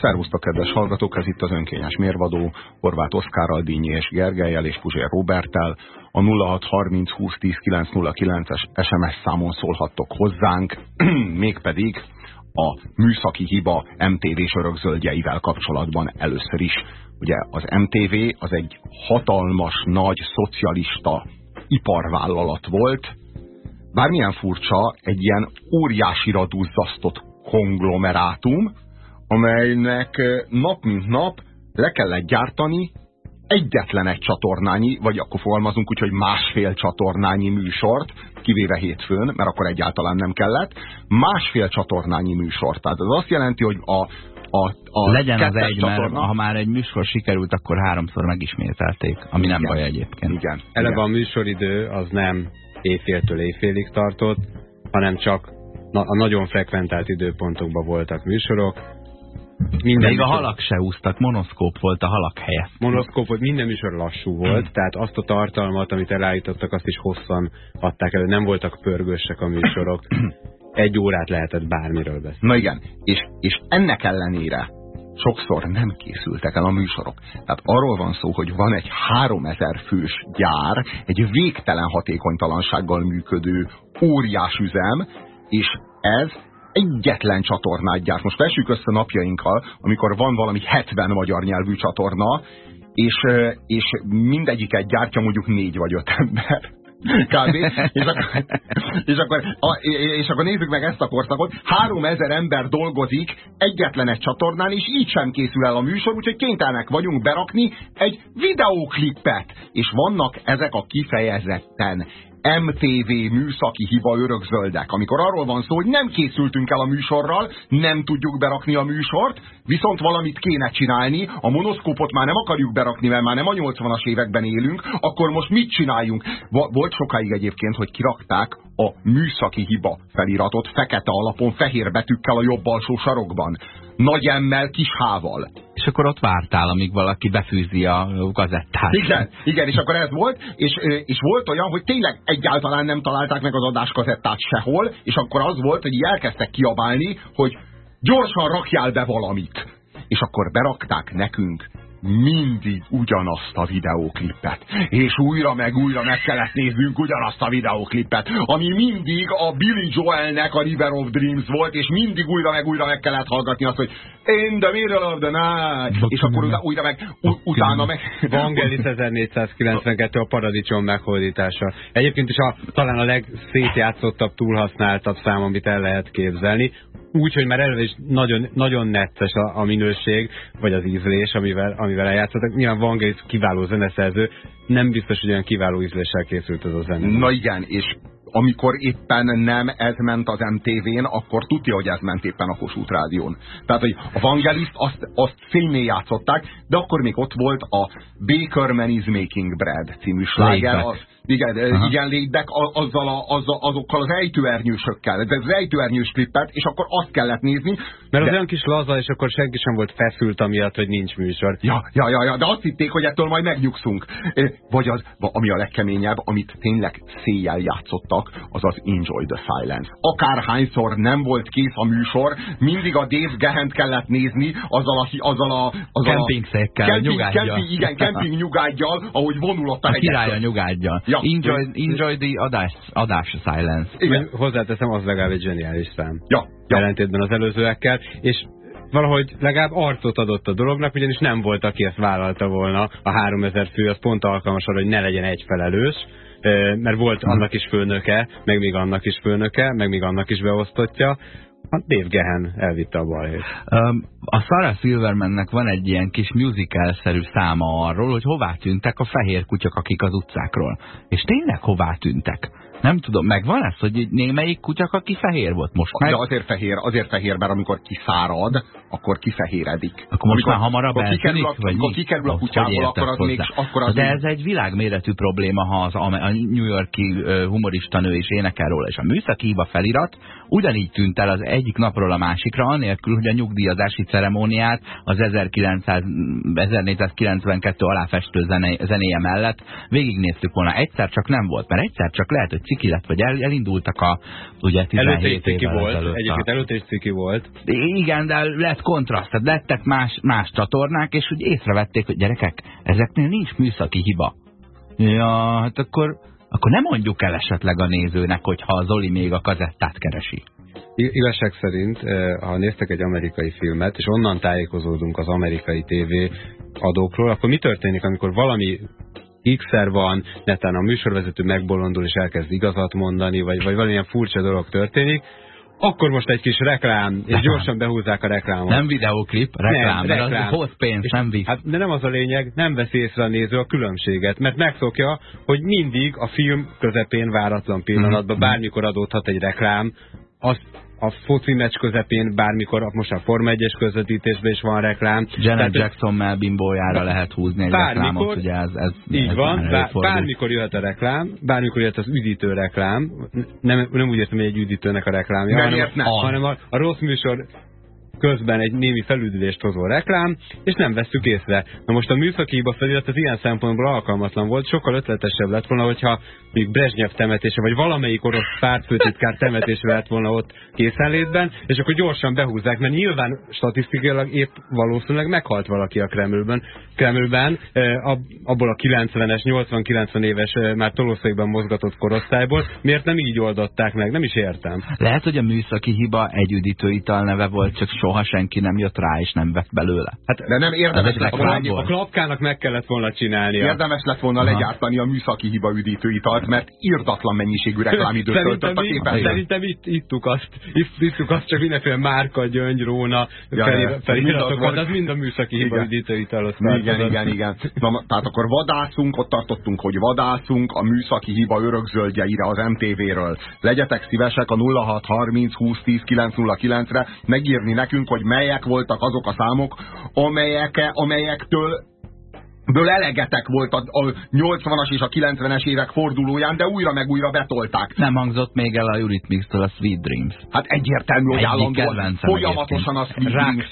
Szervusztok, kedves hallgatók, ez itt az önkényes mérvadó, Horváth Oszkárral, Dínyi és Gergelyel és Puzsér Robertel. A 0630 2010 909-es SMS számon szólhattok hozzánk, mégpedig a műszaki hiba MTV-s örökzöldjeivel kapcsolatban először is. Ugye az MTV az egy hatalmas, nagy, szocialista iparvállalat volt, bármilyen furcsa, egy ilyen óriásira duzzasztott konglomerátum, amelynek nap mint nap le kellett gyártani egyetlen egy csatornányi, vagy akkor fogalmazunk úgy, hogy másfél csatornányi műsort, kivéve hétfőn, mert akkor egyáltalán nem kellett, másfél csatornányi műsort. Tehát ez azt jelenti, hogy a, a, a Legyen az egy, csatorna, mert ha már egy műsor sikerült, akkor háromszor megismételték, ami igen, nem baj egyébként. Igen. Eleve a műsoridő az nem éjféltől éjfélig tartott, hanem csak a nagyon frekventált időpontokban voltak műsorok, minden Még a halak se úsztak, monoszkóp volt a halak helye. Monoszkóp volt, minden műsor lassú volt, hmm. tehát azt a tartalmat, amit elállítottak, azt is hosszan adták elő. Nem voltak pörgősek a műsorok. Egy órát lehetett bármiről beszélni. Na igen, és, és ennek ellenére sokszor nem készültek el a műsorok. Tehát arról van szó, hogy van egy 3000 fős gyár, egy végtelen hatékonytalansággal működő óriás üzem, és ez egyetlen csatornát gyárt. Most vessük össze napjainkkal, amikor van valami 70 magyar nyelvű csatorna, és, és mindegyiket gyártja mondjuk négy vagy öt ember. Kb. és, akkor, és, akkor, és akkor nézzük meg ezt a korszakot. Három ezer ember dolgozik egyetlen egy csatornán, és így sem készül el a műsor, úgyhogy kénytelenek vagyunk berakni egy videóklipet. És vannak ezek a kifejezetten MTV műszaki hiba örökzöldek, amikor arról van szó, hogy nem készültünk el a műsorral, nem tudjuk berakni a műsort, viszont valamit kéne csinálni, a monoszkópot már nem akarjuk berakni, mert már nem a 80-as években élünk, akkor most mit csináljunk? Volt sokáig egyébként, hogy kirakták a műszaki hiba feliratot fekete alapon, fehér betűkkel a jobb alsó sarokban nagy emmel, kis hával. És akkor ott vártál, amíg valaki befűzi a gazettát. Igen, igen és akkor ez volt, és, és volt olyan, hogy tényleg egyáltalán nem találták meg az adáskazettát sehol, és akkor az volt, hogy elkezdtek kiabálni, hogy gyorsan rakjál be valamit. És akkor berakták nekünk mindig ugyanazt a videóklipet. És újra meg újra meg kellett néznünk ugyanazt a videóklipet, ami mindig a Billy Joelnek a River of Dreams volt, és mindig újra meg újra meg kellett hallgatni azt, hogy In the middle of the night, és akkor újra, újra meg, utána meg... Vangelis 1492 a paradicsom meghódítása. Egyébként is a, talán a legszétjátszottabb, túlhasználtabb szám, amit el lehet képzelni úgy, hogy már eleve is nagyon, nagyon nettes a, a minőség, vagy az ízlés, amivel, amivel eljátszottak. Nyilván Vangelis kiváló zeneszerző, nem biztos, hogy olyan kiváló ízléssel készült az a zene. Na igen, és amikor éppen nem ez ment az MTV-n, akkor tudja, hogy ez ment éppen a Kossuth Rádión. Tehát, hogy a Vangeliszt azt, azt fénynél játszották, de akkor még ott volt a Baker Man is Making Bread című sláger. Az, igen, Aha. igen létbek azzal a, azzal, azokkal az ejtőernyősökkel. Ez az ejtőernyős klippet, és akkor azt kellett nézni. Mert de... az olyan kis laza, és akkor senki sem volt feszült amiatt, hogy nincs műsor. Ja, ja, ja, ja, de azt hitték, hogy ettől majd megnyugszunk. Vagy az, ami a legkeményebb, amit tényleg széjjel játszottak, az az Enjoy the Silence. Akárhányszor nem volt kész a műsor, mindig a Dave Gehent kellett nézni azzal a... Azzal a azzal kemping, nyugádja. Kemping, igen, kemping nyugádjal, ahogy vonulott a, a királya nyugádja. Ja. Enjoy, enjoy the adás, adás silence. Igen. Hozzáteszem, az legalább egy zseniális szám. Ja. ja. Ellentétben az előzőekkel, és valahogy legalább arcot adott a dolognak, ugyanis nem volt, aki ezt vállalta volna. A 3000 fő az pont alkalmas arra, hogy ne legyen egy felelős, mert volt hm. annak is főnöke, meg még annak is főnöke, meg még annak is beosztottja, Hát Dave Gehen elvitte a balhét. A Sarah Silvermannek van egy ilyen kis musical-szerű száma arról, hogy hová tűntek a fehér kutyak, akik az utcákról. És tényleg hová tűntek? Nem tudom, megvan ez, hogy némelyik kutyak, aki fehér volt most meg? De azért fehér, azért fehér, mert amikor kiszárad, akkor kifehéredik. Akkor most amikor, már hamarabb akkor kikerül a, vagy akkor kikerül a kutyából, akkor az még... Akkor az De ez egy világméretű probléma, ha az a New Yorki humorista nő is énekel róla, és a műszaki hiba felirat ugyanígy tűnt el az egyik napról a másikra, anélkül, hogy a nyugdíjazási ceremóniát az 1900, 1492 aláfestő zene, zenéje mellett végignéztük volna. Egyszer csak nem volt, mert egyszer csak lehet, hogy ciki lett, vagy el, elindultak a ugye 17 ciki volt, ezelőtt egyébként előtte is ciki volt. Igen, de lett kontraszt, tehát lettek más, más csatornák, és úgy észrevették, hogy gyerekek, ezeknél nincs műszaki hiba. Ja, hát akkor, akkor nem mondjuk el esetleg a nézőnek, hogyha a Zoli még a kazettát keresi. Igazság szerint, ha néztek egy amerikai filmet, és onnan tájékozódunk az amerikai TV adókról, akkor mi történik, amikor valami x-szer van, netán a műsorvezető megbolondul és elkezd igazat mondani, vagy, vagy valamilyen furcsa dolog történik, akkor most egy kis reklám, és gyorsan behúzzák a reklámot. Nem videóklip, reklám, nem, mert reklám. az hoz pénzt, nem visz. Hát, de nem az a lényeg, nem vesz észre a néző a különbséget, mert megszokja, hogy mindig a film közepén váratlan pillanatban mm. bármikor adódhat egy reklám, azt a foci meccs közepén bármikor, most a Forma 1-es közvetítésben is van reklám. Janet Tehát, Jackson melbimbójára lehet húzni egy bármikor, reklámot, ugye ez, ez Így ez van, bár, bármikor jöhet a reklám, bármikor jöhet az üdítő reklám, nem, nem úgy értem, hogy egy üdítőnek a reklámja, nem hanem, nem. hanem a, a rossz műsor közben egy némi felüdülést hozó reklám, és nem veszük észre. Na most a műszaki hiba felirat az ilyen szempontból alkalmatlan volt, sokkal ötletesebb lett volna, hogyha még Brezsnyev temetése, vagy valamelyik orosz pártfőtitkár temetése lett volna ott készenlétben, és akkor gyorsan behúzzák, mert nyilván statisztikailag épp valószínűleg meghalt valaki a Kremlben, Kremlben abból a 90-es, 80-90 éves már tolószékben mozgatott korosztályból, miért nem így oldották meg, nem is értem. Lehet, hogy a műszaki hiba egy üdítőital neve volt, csak soha senki nem jött rá, és nem vett belőle. Hát, de nem érdemes lett volna. A klapkának meg kellett volna csinálnia. Érdemes lett volna Aha. legyártani a műszaki hiba üdítőitalt, mert irdatlan mennyiségű reklámidőt töltött a képen. Szerintem itt, ittuk azt, itt, ittuk azt csak mindenféle márka, gyöngy, róna, ja, feliratokat, az mind a műszaki hiba üdítőital. Igen, igen, igen. Na, tehát akkor vadászunk, ott tartottunk, hogy vadászunk a műszaki hiba örökzöldjeire az MTV-ről. Legyetek szívesek a 0630 20 10 909-re megírni nekünk, hogy melyek voltak azok a számok, amelyek, amelyektől ből elegetek volt a, a 80-as és a 90-es évek fordulóján, de újra meg újra betolták. Nem hangzott még el a Eurythmics-től a Sweet Dreams. Hát egyértelmű, hogy állandóan folyamatosan a Sweet Dreams.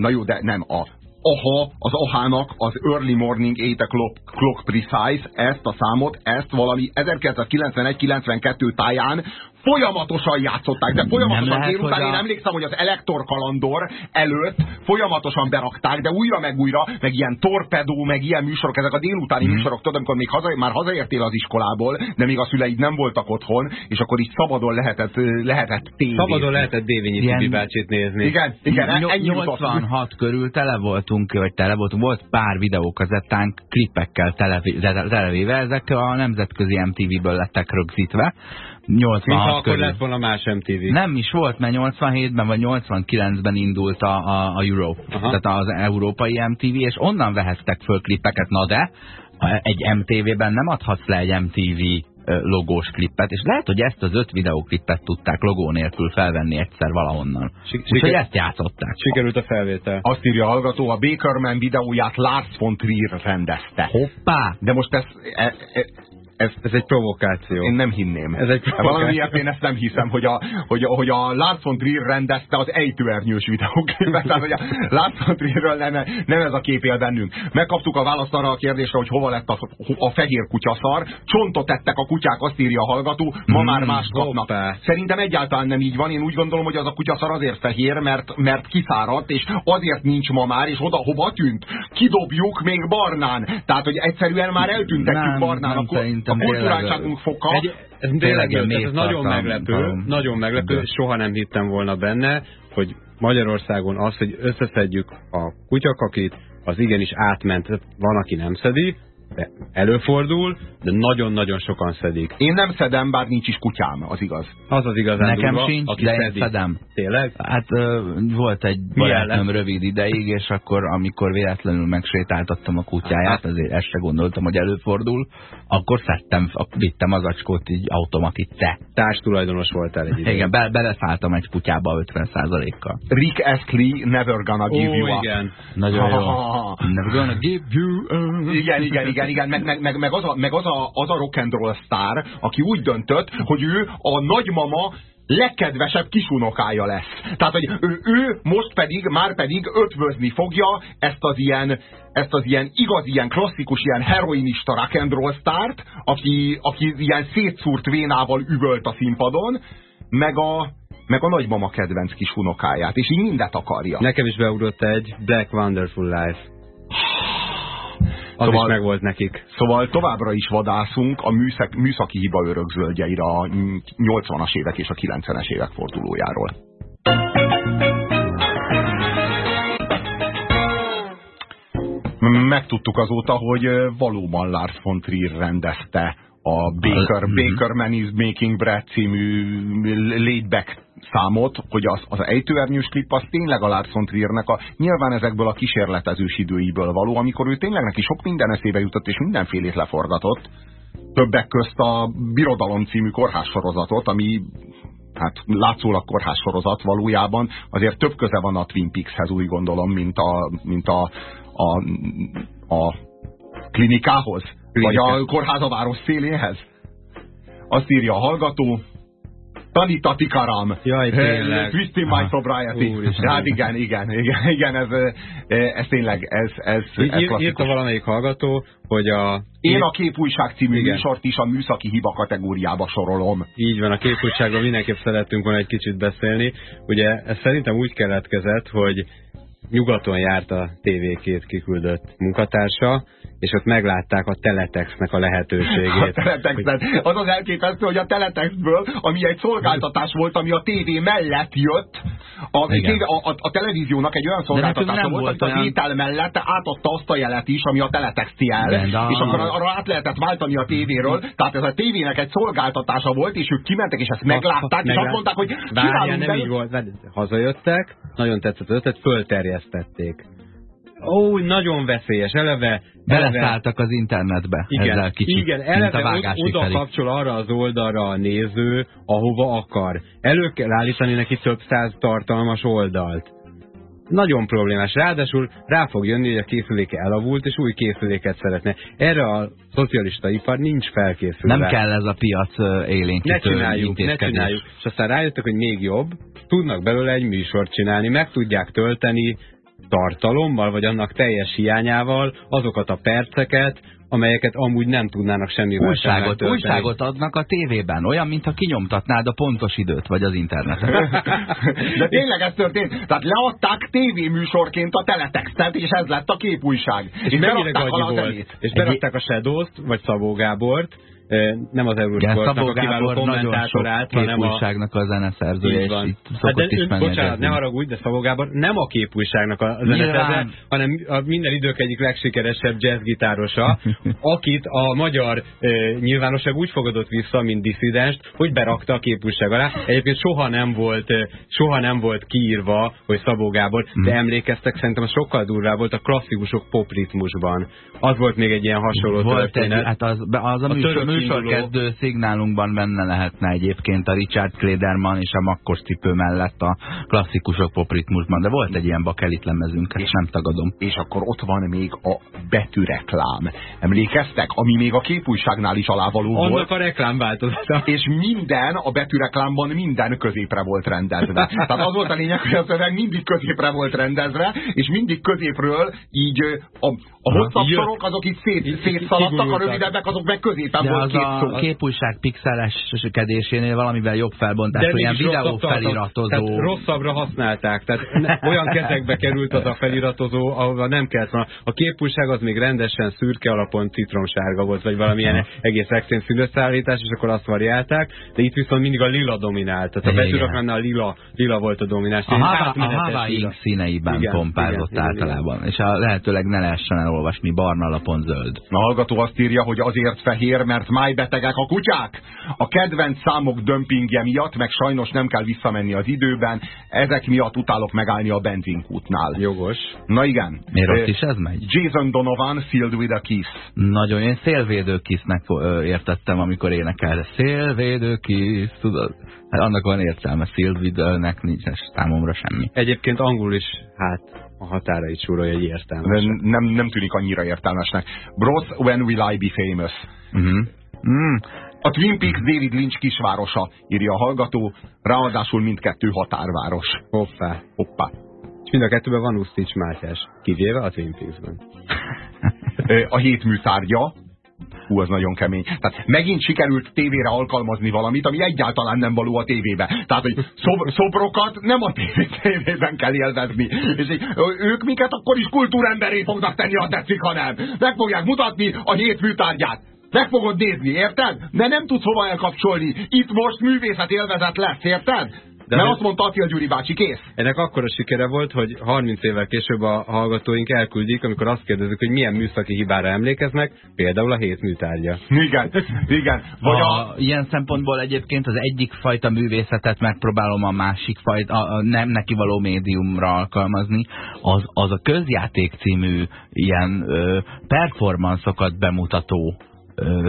Na jó, de nem a AHA, az AHA-nak az Early Morning 8 O'Clock clock Precise, ezt a számot, ezt valami 1991-92 táján folyamatosan játszották, de folyamatosan délután a... én emlékszem, hogy az Elektor kalandor előtt folyamatosan berakták, de újra meg újra, meg ilyen torpedó, meg ilyen műsorok, ezek a délutáni mm. műsorok, tudod, amikor még haza, már hazaértél az iskolából, de még a szüleid nem voltak otthon, és akkor így szabadon lehetett, lehetett tévézni. Szabadon lehetett Dévényi ilyen... Tibi bácsit nézni. Igen, igen, ennyi 86 körül tele voltunk, vagy tele voltunk, volt pár videókazettánk klippekkel televéve, ezek a nemzetközi MTV-ből lettek rögzítve, 86 Mintha akkor körül. lett volna más MTV. Nem is volt, mert 87-ben vagy 89-ben indult a, a, a Europe, Aha. tehát az európai MTV, és onnan vehettek föl klippeket, na de egy MTV-ben nem adhatsz le egy MTV logós klippet, és lehet, hogy ezt az öt videóklippet tudták logó nélkül felvenni egyszer valahonnan. Úgyhogy ezt játszották. Sikerült a felvétel. Azt írja a hallgató, a Bakerman videóját Lars von Trier rendezte. Hoppá! De most ez, e, e, ez, ez egy provokáció. Én nem hinném. Ez egy provokáció. Valamiért én ezt nem hiszem, hogy a, hogy, hogy a Lars von Trier rendezte az ejtőernyős videóképet. Tehát, hogy a Lars von Trierről nem, nem ez a kép él bennünk. Megkaptuk a választ arra a kérdésre, hogy hova lett a, a fehér kutyaszar. Csontot tettek a kutyák, azt írja a hallgató, ma mm, már más kapnak. Hoppá. Szerintem egyáltalán nem így van. Én úgy gondolom, hogy az a kutyaszar azért fehér, mert, mert kiszáradt, és azért nincs ma már, és oda hova tűnt. Kidobjuk még barnán. Tehát, hogy egyszerűen már eltüntetjük barnán. Nem, akkor, a kulturáltságunk foka. Egy, ez tényleg ez nagyon meglepő, nagyon meglepő, soha nem hittem volna benne, hogy Magyarországon az, hogy összeszedjük a kutyakakit, az igenis átment, van, aki nem szedi, de előfordul, de nagyon-nagyon sokan szedik. Én nem szedem, bár nincs is kutyám, az igaz. Az az igazán Nekem durva, sincs, aki de szedi. szedem. Tényleg? Hát uh, volt egy barátom rövid ideig, és akkor, amikor véletlenül megsétáltattam a kutyáját, azért ezt se gondoltam, hogy előfordul, akkor szedtem, vittem az acskót így automatice. Társ tulajdonos voltál egy Igen, be, beleszálltam egy kutyába 50%-kal. Rick Astley, Never Gonna Give oh, You igen. Up. Nagyon jó. Never Gonna Give You Up. Igen, igen, igen igen, igen, meg, meg, meg, meg, az, a, meg az, a, az a rock and roll sztár, aki úgy döntött, hogy ő a nagymama legkedvesebb kisunokája lesz. Tehát, hogy ő, ő most pedig, már pedig ötvözni fogja ezt az ilyen, ezt az ilyen igaz, ilyen klasszikus, ilyen heroinista rock and roll sztárt, aki, aki ilyen szétszúrt vénával üvölt a színpadon, meg a, meg a nagymama kedvenc kis unokáját, és így mindet akarja. Nekem is beugrott egy Black Wonderful Life. Az szóval, is meg volt nekik. Szóval továbbra is vadászunk a műszak, műszaki hiba örökzöldjeire a 80-as évek és a 90-es évek fordulójáról. Megtudtuk azóta, hogy valóban Lars von Trier rendezte a Baker, Baker Man is Making Bread című laid back számot, hogy az, az ejtőernyős klip az tényleg a Lars von Triernek a, nyilván ezekből a kísérletezős időiből való, amikor ő tényleg neki sok minden eszébe jutott, és mindenfélét leforgatott. Többek közt a Birodalom című kórház sorozatot, ami hát látszólag kórház sorozat valójában, azért több köze van a Twin Peakshez úgy gondolom, mint a, mint a, a, a klinikához. Vagy a kórházaváros széléhez. Azt írja a hallgató, Tanita Tikaram. Jaj, tényleg. Twisting my sobriety. Hát igen, igen, igen, igen, ez, ez tényleg, ez, ez, ez Ír, Írta valamelyik hallgató, hogy a... Én a Képújság című igen. műsort is a műszaki hiba kategóriába sorolom. Így van, a Képújságról mindenképp szerettünk volna egy kicsit beszélni. Ugye ez szerintem úgy keletkezett, hogy nyugaton járt a TV-két kiküldött munkatársa, és ott meglátták a teletextnek a lehetőségét. A teletexet. Az az elképesztő, hogy a teletextből, ami egy szolgáltatás volt, ami a tévé mellett jött, a, tévé, a, a, a televíziónak egy olyan szolgáltatása volt, hogy olyan... az étel mellett átadta azt a jelet is, ami a teletext jel, és akkor arra át lehetett váltani a tévéről, tehát ez a tévének egy szolgáltatása volt, és ők kimentek, és ezt meglátták, és azt mondták, hogy Várjál, nem így volt. Hazajöttek, nagyon tetszett az ötlet, fölterjesztették ó, nagyon veszélyes, eleve... Beleszálltak az internetbe igen, ezzel kicsit, Igen, eleve a oda felé. kapcsol arra az oldalra a néző, ahova akar. Elő kell állítani neki több száz tartalmas oldalt. Nagyon problémás. Ráadásul rá fog jönni, hogy a készüléke elavult, és új készüléket szeretne. Erre a szocialista ipar nincs felkészülve. Nem kell ez a piac élénkítő Ne csináljuk, ne csináljuk. És aztán rájöttek, hogy még jobb, tudnak belőle egy műsort csinálni, meg tudják tölteni tartalommal, vagy annak teljes hiányával azokat a perceket, amelyeket amúgy nem tudnának semmivel újságot, újságot adnak a tévében, olyan, mintha kinyomtatnád a pontos időt, vagy az internetet. De tényleg ez történt. Tehát leadták tévéműsorként a teletextet, és ez lett a képújság. És, és berakták volt. És berakták a Shadows-t, vagy Szabó Gábort, nem az Eurosportnak a kiváló kommentátorát, hanem a... képújságnak a zeneszerzője, és itt hát de, is Bocsánat, ne haragudj, de Szabó Gábor nem a képújságnak a zeneszerzője, hanem a minden idők egyik legsikeresebb jazzgitárosa, akit a magyar e, nyilvánosság úgy fogadott vissza, mint diszidens, hogy berakta a képújság alá. Egyébként soha nem volt, soha nem volt kiírva, hogy Szabó Gábor, de hmm. emlékeztek, szerintem sokkal durvább volt a klasszikusok popritmusban. Az volt még egy ilyen hasonló volt történet. Egy, hát az, az a, a műsor, műsorkezdő szignálunkban benne lehetne egyébként a Richard Klederman és a makkos cipő mellett a klasszikusok popritmusban, de volt egy ilyen bakelit lemezünk, ezt nem tagadom. És akkor ott van még a betűreklám. Emlékeztek? Ami még a képújságnál is alávaló Annak volt. a reklám változata. És minden, a betűreklámban minden középre volt rendezve. Tehát az volt a lényeg, hogy a szöveg mindig középre volt rendezve, és mindig középről így a, a hosszabb sorok azok itt szét, szétszaladtak, a rövidebbek azok meg középen volt az a szó. képújság pixeleskedésénél valamivel jobb felbontás, hogy ilyen videó feliratozó. Tehát rosszabbra használták, tehát olyan kezekbe került az a feliratozó, ahova nem kellett volna. A képújság az még rendesen szürke alapon citromsárga volt, vagy valamilyen egész extrém szülőszállítás, és akkor azt variálták, de itt viszont mindig a lila dominált. Tehát a betűraknál a lila, lila volt a domináns. A, Hava, a Hava színeiben igen, pompázott igen, általában, igen. és a lehetőleg ne lehessen elolvasni barna alapon zöld. A hallgató azt írja, hogy azért fehér, mert májbetegek a kutyák. A kedvenc számok dömpingje miatt, meg sajnos nem kell visszamenni az időben, ezek miatt utálok megállni a benzinkútnál. Jogos. Na igen. Miért ott is ez megy? Jason Donovan, Sealed with a Kiss. Nagyon, én szélvédő kisznek értettem, amikor énekel. Szélvédő kiss, tudod? Hát annak van értelme, Szilvidőnek nincs számomra semmi. Egyébként angol is, hát a határait súrolja egy értelmes. Nem, nem tűnik annyira értelmesnek. Bros, when will I be famous? Uh -huh. Mm. A Twin Peaks David Lynch kisvárosa, írja a hallgató, ráadásul mindkettő határváros. Hoppá. Hoppá. És mind a kettőben van Usztics Mátyás, kivéve a Twin Peaks-ben. a hét műtárgya, Hú, az nagyon kemény. Tehát megint sikerült tévére alkalmazni valamit, ami egyáltalán nem való a tévébe. Tehát, hogy szob szobrokat nem a tévében kell élvezni. És ők miket akkor is kultúremberé fognak tenni, ha tetszik, ha nem. Meg fogják mutatni a hét műtárgyát. Meg fogod nézni, érted? De nem tudsz hova elkapcsolni. Itt most művészet élvezet lesz, érted? De Mert azt mondta Attila Gyuri bácsi, kész. Ennek akkora sikere volt, hogy 30 évvel később a hallgatóink elküldik, amikor azt kérdezik, hogy milyen műszaki hibára emlékeznek, például a hét műtárgya. Igen, igen. Vagy a... a... Ilyen szempontból egyébként az egyik fajta művészetet megpróbálom a másik fajta, a, a nem neki való médiumra alkalmazni, az, az a közjáték című ilyen ö, performanszokat bemutató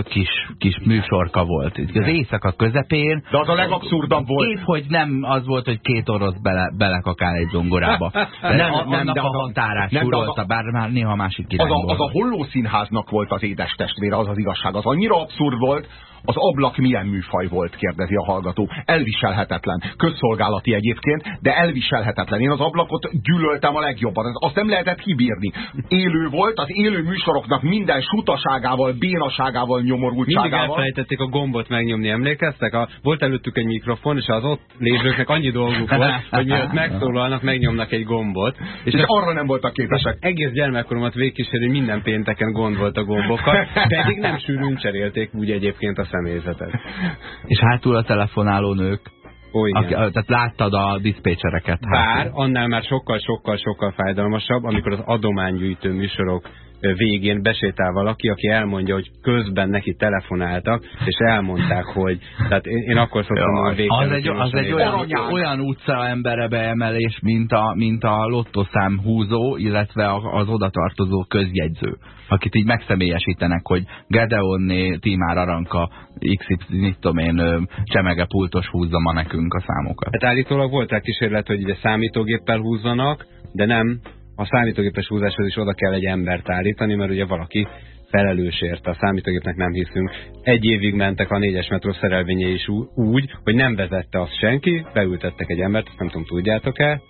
kis, kis műsorka volt. Az éjszaka közepén. De az a legabszurdabb volt. Épp, hogy nem az volt, hogy két orosz bele, belekakál egy zongorába. nem, nem, nem, de a határát nem, surolta, bár már néha másik az a, az a holló színháznak volt az édes testvére, az az igazság. Az annyira abszurd volt, az ablak milyen műfaj volt, kérdezi a hallgató. Elviselhetetlen. Közszolgálati egyébként, de elviselhetetlen. Én az ablakot gyűlöltem a legjobban. Azt nem lehetett kibírni. Élő volt, az élő műsoroknak minden sutaságával, bénaságával, nyomorultságával. Mindig elfelejtették a gombot megnyomni, emlékeztek? A, volt előttük egy mikrofon, és az ott lévőknek annyi dolguk volt, hogy miatt megszólalnak, megnyomnak egy gombot. És, és arra nem voltak képesek. Egész gyermekkoromat végkísérő, minden pénteken gond volt a gombokkal, pedig nem sűrűn cserélték úgy egyébként a személyzetet. És hátul a telefonáló nők. Ó, Aki, tehát láttad a diszpécsereket. Bár annál már sokkal-sokkal-sokkal fájdalmasabb, amikor az adománygyűjtő műsorok végén besétál valaki, aki elmondja, hogy közben neki telefonáltak, és elmondták, hogy tehát én, én akkor szoktam ja, hogy Az egy, az egy olyan, olyan utca embere beemelés, mint a, mint a lottoszám húzó, illetve az odatartozó közjegyző, akit így megszemélyesítenek, hogy Gedeonné, Tímár Aranka, XY, mit tudom én, csemege pultos húzza ma nekünk a számokat. Hát állítólag volt egy kísérlet, hogy ide számítógéppel húzzanak, de nem, a számítógépes húzáshoz is oda kell egy embert állítani, mert ugye valaki felelős érte, a számítógépnek nem hiszünk. Egy évig mentek a négyes metró szerelvényei is úgy, hogy nem vezette azt senki, beültettek egy embert, azt nem tudom, tudjátok-e,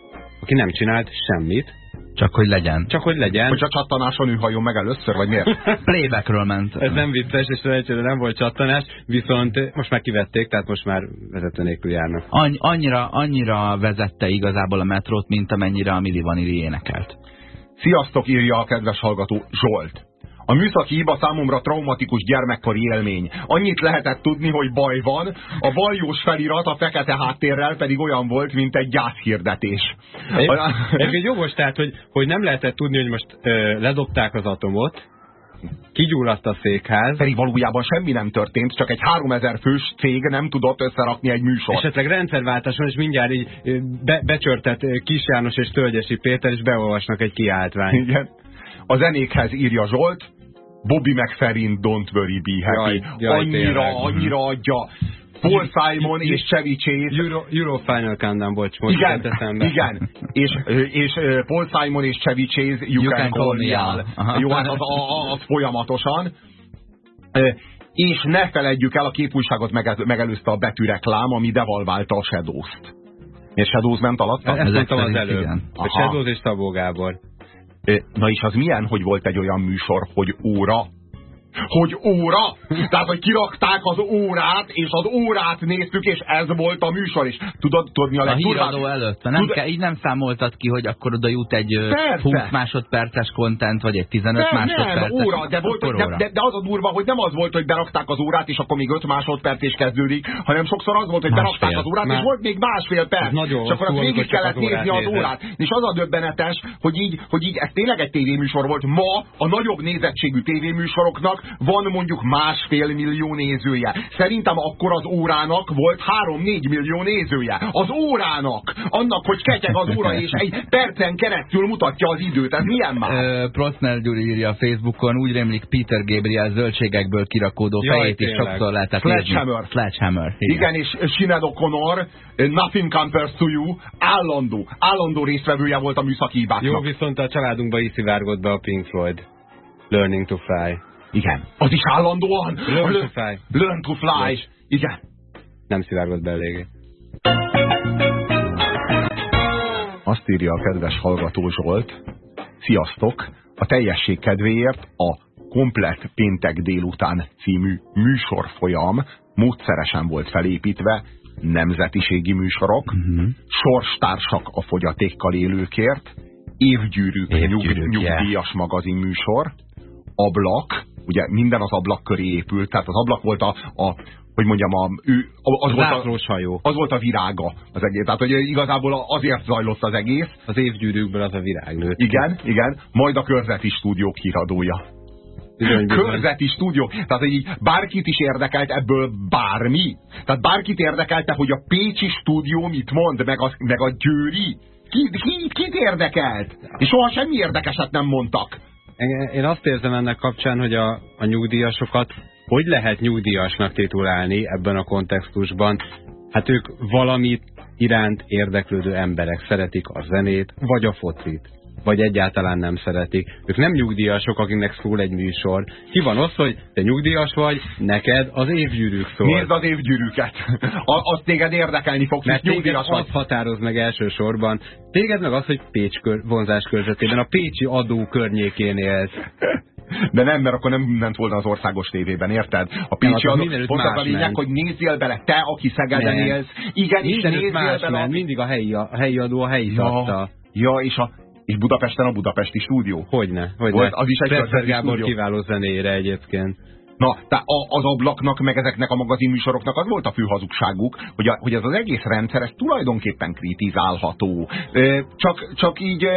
aki nem csinált semmit, csak hogy legyen. Csak hogy legyen. Hogy a csattanáson ő hajjon meg először, vagy miért? Playbackről ment. Ez nem vicces, és szerencsére nem volt csattanás, viszont most már kivették, tehát most már vezető nélkül járnak. Any annyira, annyira vezette igazából a metrót, mint amennyire a Milli Vanilli énekelt. Sziasztok, írja a kedves hallgató Zsolt. A műszaki hiba számomra traumatikus gyermekkori élmény. Annyit lehetett tudni, hogy baj van, a baljós felirat a fekete háttérrel pedig olyan volt, mint egy gyászhirdetés. Ez egy jogos, tehát, hogy, hogy nem lehetett tudni, hogy most ö, ledobták az atomot, kigyulladt a székház. Pedig valójában semmi nem történt, csak egy 3000 fős cég nem tudott összerakni egy műsort. Esetleg rendszerváltás van, és mindjárt így be, becsörtett Kis János és Tölgyesi Péter, és beolvasnak egy kiáltványt. Igen. A zenékhez írja Zsolt, Bobby McFerrin Don't Worry Be Happy. Jaj, jaj, annyira, tényleg. annyira adja. Paul Simon és Chevy Chase. Euro, Euro Final Countdown, bocs, most igen, igen. És, és Paul Simon és Chevy Chase You, you Can, Call Me Al. Jó, hát az, az, az folyamatosan. És ne feledjük el, a képújságot megelőzte a betűreklám, ami devalválta a Shadows-t. És Shadows ment alatt? Ezt mondtam az előbb. A Shadows és Szabó Gábor. Na és az milyen, hogy volt egy olyan műsor, hogy óra hogy óra, tehát hogy kirakták az órát, és az órát néztük, és ez volt a műsor is. Tudod, tudod mi a legdurvább? A előtt. Nem Tud... kell, így nem számoltad ki, hogy akkor oda jut egy Persze. 20 másodperces kontent, vagy egy 15 de, másodperces. Nem, óra, de, volt, de, de, de, az a durva, hogy nem az volt, hogy berakták az órát, és akkor még 5 másodperc is kezdődik, hanem sokszor az volt, hogy másfél. berakták az órát, Már... és volt még másfél perc. És akkor azt végig kellett az nézni az órát. És az a döbbenetes, hogy így, hogy így ez tényleg egy tévéműsor volt. Ma a nagyobb nézettségű tévéműsoroknak van mondjuk másfél millió nézője. Szerintem akkor az órának volt három-négy millió nézője. Az órának! Annak, hogy ketyeg az óra, és egy percen keresztül mutatja az időt. Ez milyen már? Prosznel Gyuri írja a Facebookon, úgy rémlik Peter Gabriel zöldségekből kirakódó Jaj, fejét is sokszor lehetett Sledgehammer. Sledgehammer. Igen. igen, és Sinead O'Connor, Nothing Compares to You, állandó, állandó résztvevője volt a műszaki hibáknak. Jó, viszont a családunkba is szivárgott be a Pink Floyd. Learning to Fly. Igen. Az is állandóan. Learn to Fly. Learn to Fly. Yes. Igen. Nem szivárgott be eléggé. Azt írja a kedves hallgató Zsolt. Sziasztok! A teljesség kedvéért a Komplet Péntek délután című műsorfolyam módszeresen volt felépítve, nemzetiségi műsorok, uh mhm. -huh. sorstársak a fogyatékkal élőkért, évgyűrűk, évgyűrűk nyug, nyugdíjas magazin műsor, ablak, ugye minden az ablak köré épült, tehát az ablak volt a, a hogy mondjam, a, ő, az, volt a, hajó. az volt a virága az egész. Tehát, hogy igazából azért zajlott az egész. Az évgyűrűkből az a virág nőtt. Igen, igen. Majd a körzeti stúdiók híradója. Bizony, bizony. Körzeti stúdió. Tehát, hogy így bárkit is érdekelt ebből bármi. Tehát bárkit érdekelte, hogy a Pécsi stúdió mit mond, meg a, meg a Győri. Ki, ki, kit érdekelt? És soha semmi érdekeset nem mondtak. Én azt érzem ennek kapcsán, hogy a, a nyugdíjasokat hogy lehet nyugdíjasnak titulálni ebben a kontextusban? Hát ők valamit iránt érdeklődő emberek szeretik a zenét, vagy a focit vagy egyáltalán nem szeretik. Ők nem nyugdíjasok, akiknek szól egy műsor. Ki van az, hogy te nyugdíjas vagy, neked az évgyűrűk szól. Nézd az évgyűrűket. Azt téged érdekelni fog, Mert nyugdíjas vagy. határoz meg elsősorban. Téged meg az, hogy Pécs kör, vonzás körzetében, a Pécsi adó környékén élsz. De nem, mert akkor nem ment volna az országos tévében, érted? A Pécsi adó, pont az a lényeg, hogy nézzél bele, te, aki Szegeden élsz. Igen, is nézzél bele. Mindig a helyi, a helyi adó a helyi ja, Ja, és a, és Budapesten a budapesti stúdió. Hogyne, hogyne. Volt, az is egy Presser Gábor stúdió. kiváló zenéjére egyébként. Na, tehát az ablaknak, meg ezeknek a magazinműsoroknak az volt a fő hazugságuk, hogy, a, hogy ez az egész rendszer, ez tulajdonképpen kritizálható. Csak, csak így,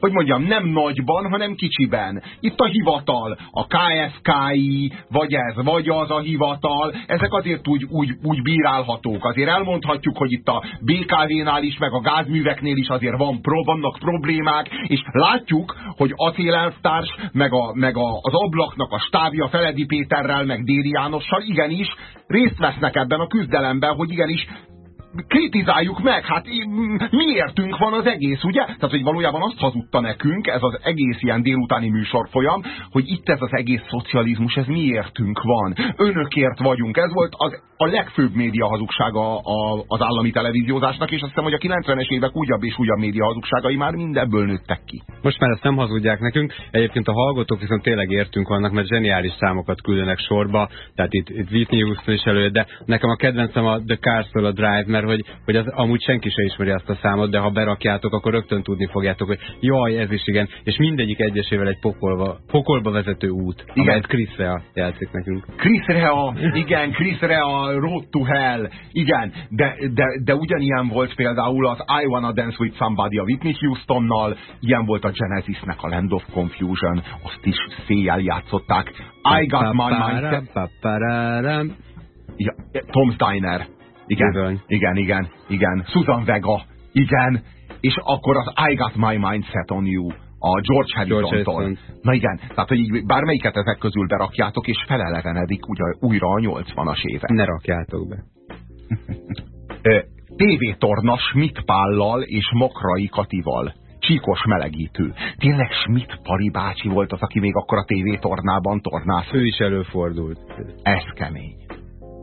hogy mondjam, nem nagyban, hanem kicsiben. Itt a hivatal, a KSKI, vagy ez, vagy az a hivatal, ezek azért úgy, úgy, úgy bírálhatók. Azért elmondhatjuk, hogy itt a BKV-nál is, meg a gázműveknél is azért van, vannak problémák, és látjuk, hogy acélelvtárs, meg, a, meg a, az ablaknak a stábja Feledi Péter Péterrel, meg Déri Jánossal igenis részt vesznek ebben a küzdelemben, hogy igenis kritizáljuk meg, hát miértünk van az egész, ugye? Tehát, hogy valójában azt hazudta nekünk, ez az egész ilyen délutáni műsorfolyam, hogy itt ez az egész szocializmus, ez miértünk van. Önökért vagyunk. Ez volt az, a legfőbb média hazugsága a, az állami televíziózásnak, és azt hiszem, hogy a 90-es évek újabb és újabb média hazugságai már mindebből nőttek ki. Most már ezt nem hazudják nekünk, egyébként a hallgatók viszont tényleg értünk vannak, mert zseniális számokat küldenek sorba, tehát itt, itt Whitney Houston is előtt, de nekem a kedvencem a The Castle, a Drive, mert hogy, hogy az, amúgy senki se ismeri azt a számot, de ha berakjátok, akkor rögtön tudni fogjátok, hogy jaj, ez is igen, és mindegyik egyesével egy pokolba, pokolba vezető út, igen. amelyet Chris Rea játszik nekünk. Chris Rea, igen, Chris Rea, Road to Hell, igen, de, de, de ugyanilyen volt például az I Wanna Dance With Somebody a Whitney Houstonnal, ilyen volt a Genesisnek a Land of Confusion, azt is széjjel játszották. I Got My Mind. Ja, Tom's Diner. Igen, Bizony. igen, igen, igen. Susan Vega, igen. És akkor az I Got My Mind Set on You a George Harrison-tól. Na igen, tehát hogy így bármelyiket ezek közül berakjátok, és felelevenedik ugye, újra a 80-as évek. Ne rakjátok be. TV-torna Schmidt Pállal és Makrai Katival. Csíkos melegítő. Tényleg Schmidt Pari bácsi volt az, aki még akkor a TV-tornában tornász. Ő is előfordult. Ez kemény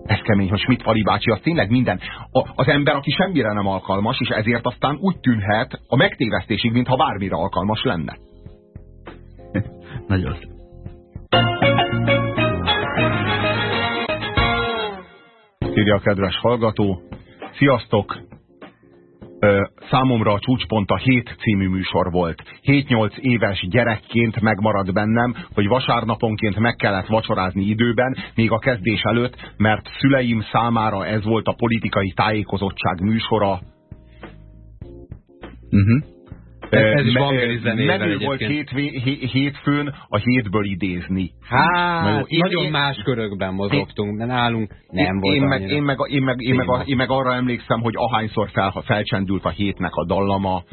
ez kemény, hogy Schmidt Fali bácsi az tényleg minden. A, az ember, aki semmire nem alkalmas, és ezért aztán úgy tűnhet a megtévesztésig, mintha bármire alkalmas lenne. Nagyon Írja a kedves hallgató. Sziasztok! Számomra a csúcspont a Hét című műsor volt. 7-8 éves gyerekként megmaradt bennem, hogy vasárnaponként meg kellett vacsorázni időben, még a kezdés előtt, mert szüleim számára ez volt a politikai tájékozottság műsora. Uh -huh. Ez, is Vangeli Menő volt hétvé, hé, hétfőn a hétből idézni. Hát, én, nagyon én, más körökben mozogtunk, de nálunk nem volt én meg, én, meg, én, meg, én, meg, én meg arra emlékszem, hogy ahányszor fel, felcsendült a hétnek a dallama,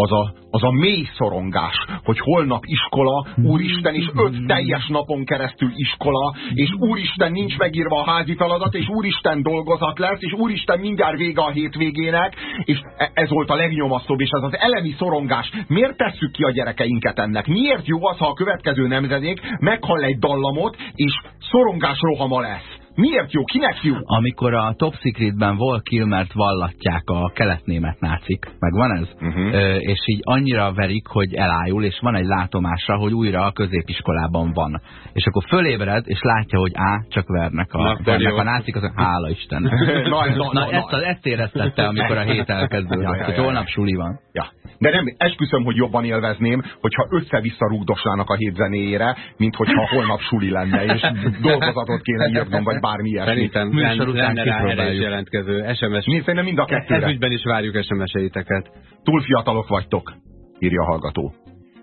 az a, az a mély szorongás, hogy holnap iskola, úristen, és öt teljes napon keresztül iskola, és úristen nincs megírva a házi feladat, és úristen dolgozat lesz, és úristen mindjárt vége a hétvégének, és e, ez volt a legnyomasztóbb, és ez az elemi szorongás. Miért tesszük ki a gyerekeinket ennek? Miért jó az, ha a következő nemzedék meghall egy dallamot, és szorongás rohama lesz? Miért jó? Kinek jó? Amikor a Top Secretben Vol Kilmert vallatják a keletnémet nácik, meg van ez? Uh -huh. Ö, és így annyira verik, hogy elájul, és van egy látomásra, hogy újra a középiskolában van. És akkor fölébred, és látja, hogy á, csak vernek a, na, vernek a nácik, azok hála Isten. na, na, na, na, ezt, ezt éreztette, amikor a hét elkezdődött, ja, ja, hogy holnap suli van. Ja. De nem, esküszöm, hogy jobban élvezném, hogyha össze-vissza rúgdosnának a hét zenéjére, mint hogyha holnap suli lenne, és dolgozatot kéne írnom, vagy bármi ilyesmi. Szerintem lenne rá jelentkező SMS. Mi, szerintem mind a kettőre. Ez ügyben is várjuk SMS-eiteket. Túl fiatalok vagytok, írja a hallgató.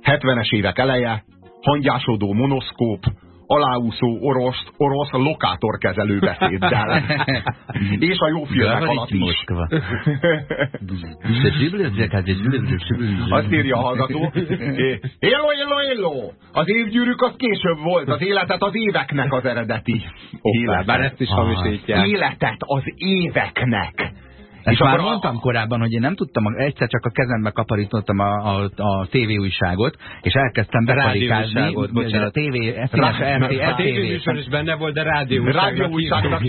70-es évek eleje, hangyásodó monoszkóp, aláúszó orosz, orosz lokátorkezelő beszéddel. És a jó filmek alatt is. Azt írja a hallgató. Hello, hello, hello! Az évgyűrűk az később volt, az életet az éveknek az eredeti. Élet. Bár ezt is hamisítják. Életet az éveknek. Ezt és már mondtam a... korábban, hogy én nem tudtam, egyszer csak a kezembe kaparítottam a, a, a tévéújságot, és elkezdtem bekarikázni. A tévé, a tévéműsor is benne volt, de rádióújságnak.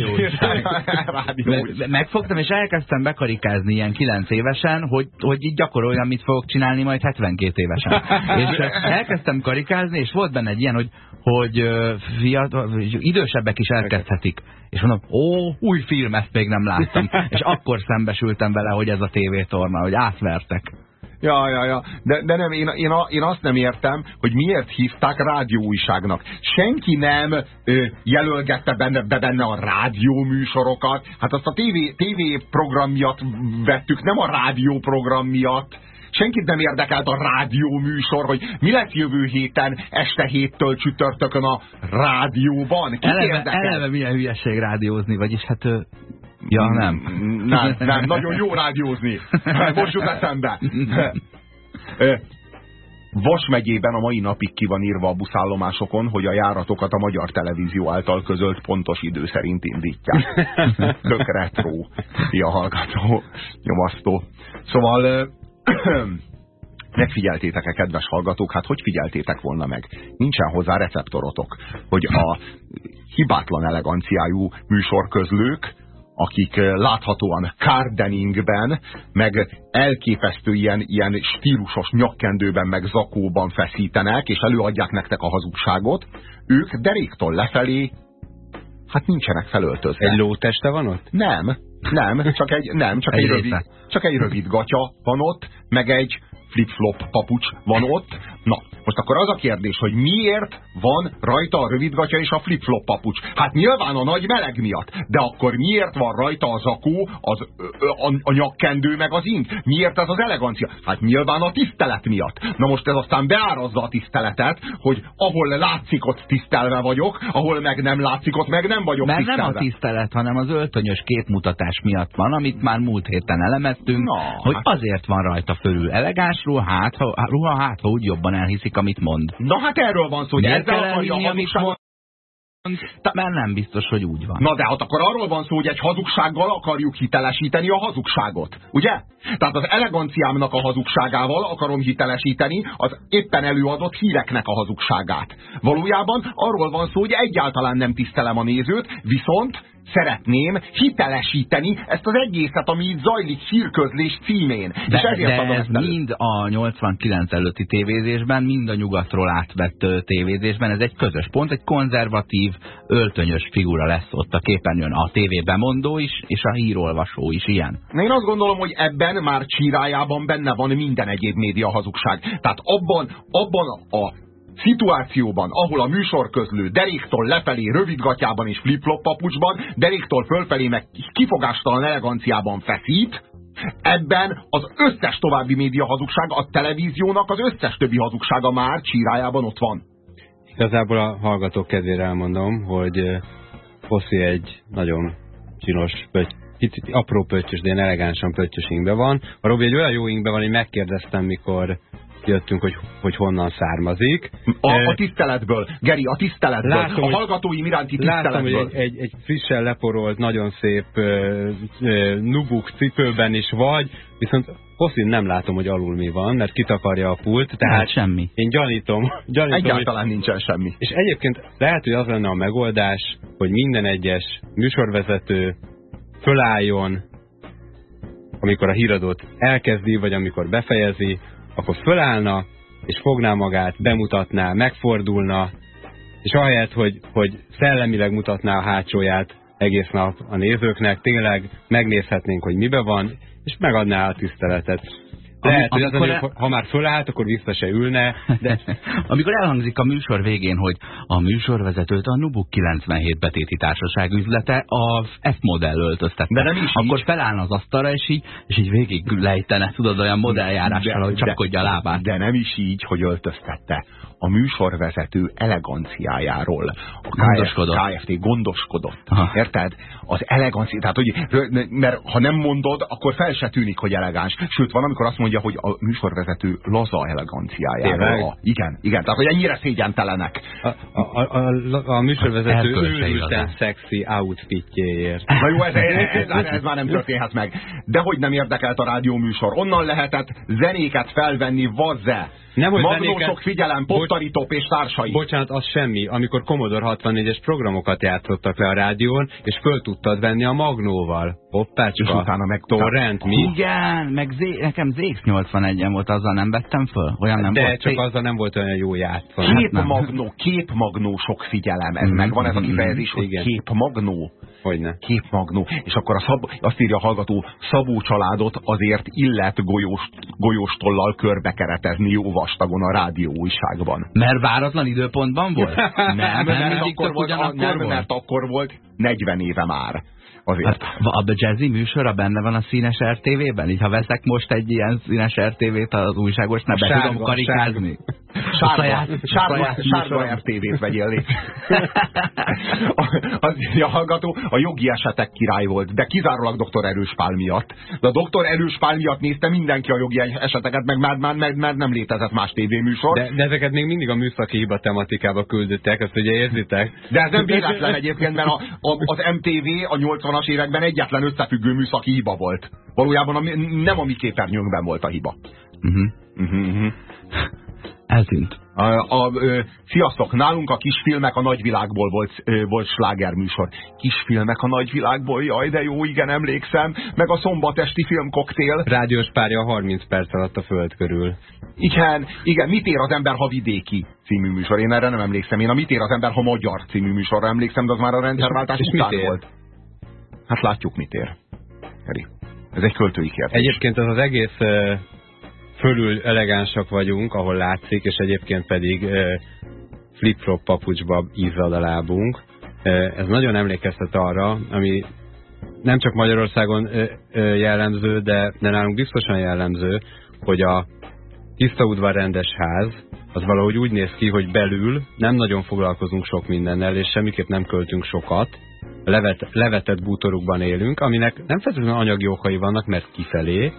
Megfogtam, és elkezdtem bekarikázni ilyen kilenc évesen, hogy, hogy így gyakoroljam, mit fogok csinálni majd 72 évesen. és elkezdtem karikázni, és volt benne egy ilyen, hogy, hogy fiatal, idősebbek is elkezdhetik. És mondom, ó, új film, ezt még nem láttam. és akkor szembesültem vele, hogy ez a tévétorna, hogy átvertek. Ja, ja, ja. De, de nem, én, én, én azt nem értem, hogy miért hívták rádióújságnak. Senki nem ö, jelölgette benne, be benne a rádióműsorokat. Hát azt a TV, TV program miatt vettük, nem a rádióprogram miatt senkit nem érdekelt a rádió műsor, hogy mi lesz jövő héten, este héttől csütörtökön a rádióban. Kit eleve, eleve milyen hülyeség rádiózni, vagyis hát Ja, nem. Nem, nem, nagyon jó rádiózni. Most jut eszembe. Vas megyében a mai napig ki van írva a buszállomásokon, hogy a járatokat a magyar televízió által közölt pontos idő szerint indítják. Tök retro, a hallgató, nyomasztó. Szóval Megfigyeltétek-e, kedves hallgatók? Hát hogy figyeltétek volna meg? Nincsen hozzá receptorotok, hogy a hibátlan eleganciájú műsorközlők, akik láthatóan kárdeningben, meg elképesztő ilyen, ilyen stílusos nyakkendőben, meg zakóban feszítenek, és előadják nektek a hazugságot, ők deréktól lefelé, hát nincsenek felöltözve. Egy lóteste van ott? Nem, nem, csak egy, nem, csak egy, egy rövid, csak egy rövid gatya van ott, meg egy flip-flop papucs van ott. Na, most akkor az a kérdés, hogy miért van rajta a rövidgatya és a flip-flop papucs? Hát nyilván a nagy meleg miatt, de akkor miért van rajta a zakó, az, a, a nyakkendő meg az ing? Miért ez az elegancia? Hát nyilván a tisztelet miatt. Na most ez aztán beárazza a tiszteletet, hogy ahol látszik, ott tisztelve vagyok, ahol meg nem látszik, ott meg nem vagyok Mert tisztelve. nem a tisztelet, hanem az öltönyös képmutatás miatt van, amit már múlt héten elemeztünk, Na, hogy hát... azért van rajta fölül elegáns ruha, hát, ha, ruha, hát, ha úgy jobban elhiszik, amit mond. Na hát erről van szó, hogy ezzel akarja a hazugságot... Mert nem biztos, hogy úgy van. Na de hát akkor arról van szó, hogy egy hazugsággal akarjuk hitelesíteni a hazugságot. Ugye? Tehát az eleganciámnak a hazugságával akarom hitelesíteni az éppen előadott híreknek a hazugságát. Valójában arról van szó, hogy egyáltalán nem tisztelem a nézőt, viszont szeretném hitelesíteni ezt az egészet, ami itt zajlik hírközlés címén. De, és ezért de ez mind a 89 előtti tévézésben, mind a nyugatról átvett tévézésben, ez egy közös pont, egy konzervatív, öltönyös figura lesz ott a képernyőn. A tévé bemondó is, és a hírolvasó is ilyen. Én azt gondolom, hogy ebben már csírájában benne van minden egyéb média hazugság. Tehát abban, abban a szituációban, ahol a műsorközlő deréktól lefelé rövidgatjában és flip-flop papucsban, deréktól fölfelé meg kifogástalan eleganciában feszít, Ebben az összes további média hazugság, a televíziónak az összes többi hazugsága már csírájában ott van. Igazából a hallgatók kedvére elmondom, hogy Foszi egy nagyon csinos picit apró pöttyös, de ilyen elegánsan pöttyös ingbe van. A Robi egy olyan jó ingbe van, hogy megkérdeztem, mikor jöttünk, hogy, hogy honnan származik. A, a tiszteletből, Geri, a tiszteletből, látom, a hallgatóim iránti tiszteletből. Látom, hogy egy, egy, egy frissen leporolt, nagyon szép uh, uh, nubuk cipőben is vagy, viszont Hosszín nem látom, hogy alul mi van, mert kitakarja a pult, tehát hát semmi. Én gyanítom. gyanítom Egyáltalán hogy... nincsen semmi. És egyébként lehet, hogy az lenne a megoldás, hogy minden egyes műsorvezető fölálljon, amikor a híradót elkezdi, vagy amikor befejezi, akkor fölállna, és fogná magát, bemutatná, megfordulna, és ahelyett, hogy, hogy szellemileg mutatná a hátsóját egész nap a nézőknek, tényleg megnézhetnénk, hogy mibe van, és megadná a tiszteletet. Lehet, hogy az, el... ha már fölállt, akkor vissza se ülne. De... amikor elhangzik a műsor végén, hogy a műsorvezetőt a Nubuk 97 betéti társaság üzlete a F-modell öltöztette. De nem is Akkor így. felállna az asztalra, és így, és így végig lejtene, tudod, olyan modelljárással, hogy csapkodja a lábát. De nem is így, hogy öltöztette a műsorvezető eleganciájáról. A gondoskodott. KFT gondoskodott. Aha. Érted? Az elegancia, tehát hogy, mert ha nem mondod, akkor fel se tűnik, hogy elegáns. Sőt, van, amikor azt mondja, hogy a műsorvezető laza eleganciájáról. Igen, igen, tehát hogy ennyire szégyentelenek. A, a, a, a, a műsorvezető őrülten szexi outfitjéért. Na jó, ez, ez, ez, ez már nem történhet meg. De hogy nem érdekelt a rádióműsor. Onnan lehetett zenéket felvenni, vazze nem, hogy Magnósok, zenéket... figyelem, Poptaritop és társai. Bocsánat, az semmi. Amikor Commodore 64-es programokat játszottak le a rádión, és föl tudtad venni a Magnóval. Hoppácska. És utána meg torrent, mi? Igen, meg zé, nekem ZX81-en volt, azzal nem vettem föl. Olyan nem De volt. csak azzal nem volt olyan jó. Kép hát magnó, kép magnósok figyelem. Ez mm, megvan ez a kifejezés, mm, hogy kép magnó. Hogyne. Képmagnó. És akkor a szab, azt írja a hallgató, Szabó családot azért illet golyós, golyóstollal körbekeretezni jó vastagon a rádió újságban. Mert váratlan időpontban volt? nem, nem, mert, akkor volt, a, nem volt. mert akkor volt 40 éve már. Azért. Hát, a jazzy műsora benne van a színes RTV-ben? Így ha veszek most egy ilyen színes RTV-t az újságos, ne be tudom karikázni? Sárga, saját, sárga, sárga RTV-t vegyél lé. az a hallgató a jogi esetek király volt, de kizárólag doktor Erős Pál miatt. De a doktor Erős Pál miatt nézte mindenki a jogi eseteket, meg már, már, már, már nem létezett más tévéműsor. De, de ezeket még mindig a műszaki hiba tematikába küldöttek, ezt ugye érzitek? De ez nem véletlen egyébként, mert a, a, az MTV a 80-as években egyetlen összefüggő műszaki hiba volt. Valójában a, nem a mi képernyőnkben volt a hiba. Uh -huh. Uh -huh, uh -huh. Eltűnt. A, a, ö, sziasztok, nálunk a kisfilmek a nagyvilágból volt, ö, volt slágerműsor. Kisfilmek a nagyvilágból, jaj, de jó, igen, emlékszem. Meg a szombatesti filmkoktél. Rádiós párja 30 perc alatt a föld körül. Igen, igen, mit ér az ember, ha vidéki című műsor? Én erre nem emlékszem. Én a mit ér az ember, ha magyar című műsorra emlékszem, de az már a rendszerváltás és, után és volt. Hát látjuk, mit ér. Eri. Ez egy költői kérdés. Egyébként az az egész fölül elegánsak vagyunk, ahol látszik, és egyébként pedig flip-flop papucsba ízad a lábunk. Ez nagyon emlékeztet arra, ami nem csak Magyarországon jellemző, de, de nálunk biztosan jellemző, hogy a tiszta udvar rendes ház, az valahogy úgy néz ki, hogy belül nem nagyon foglalkozunk sok mindennel, és semmiképp nem költünk sokat, levet, levetett bútorukban élünk, aminek nem feltétlenül anyagi okai vannak, mert kifelé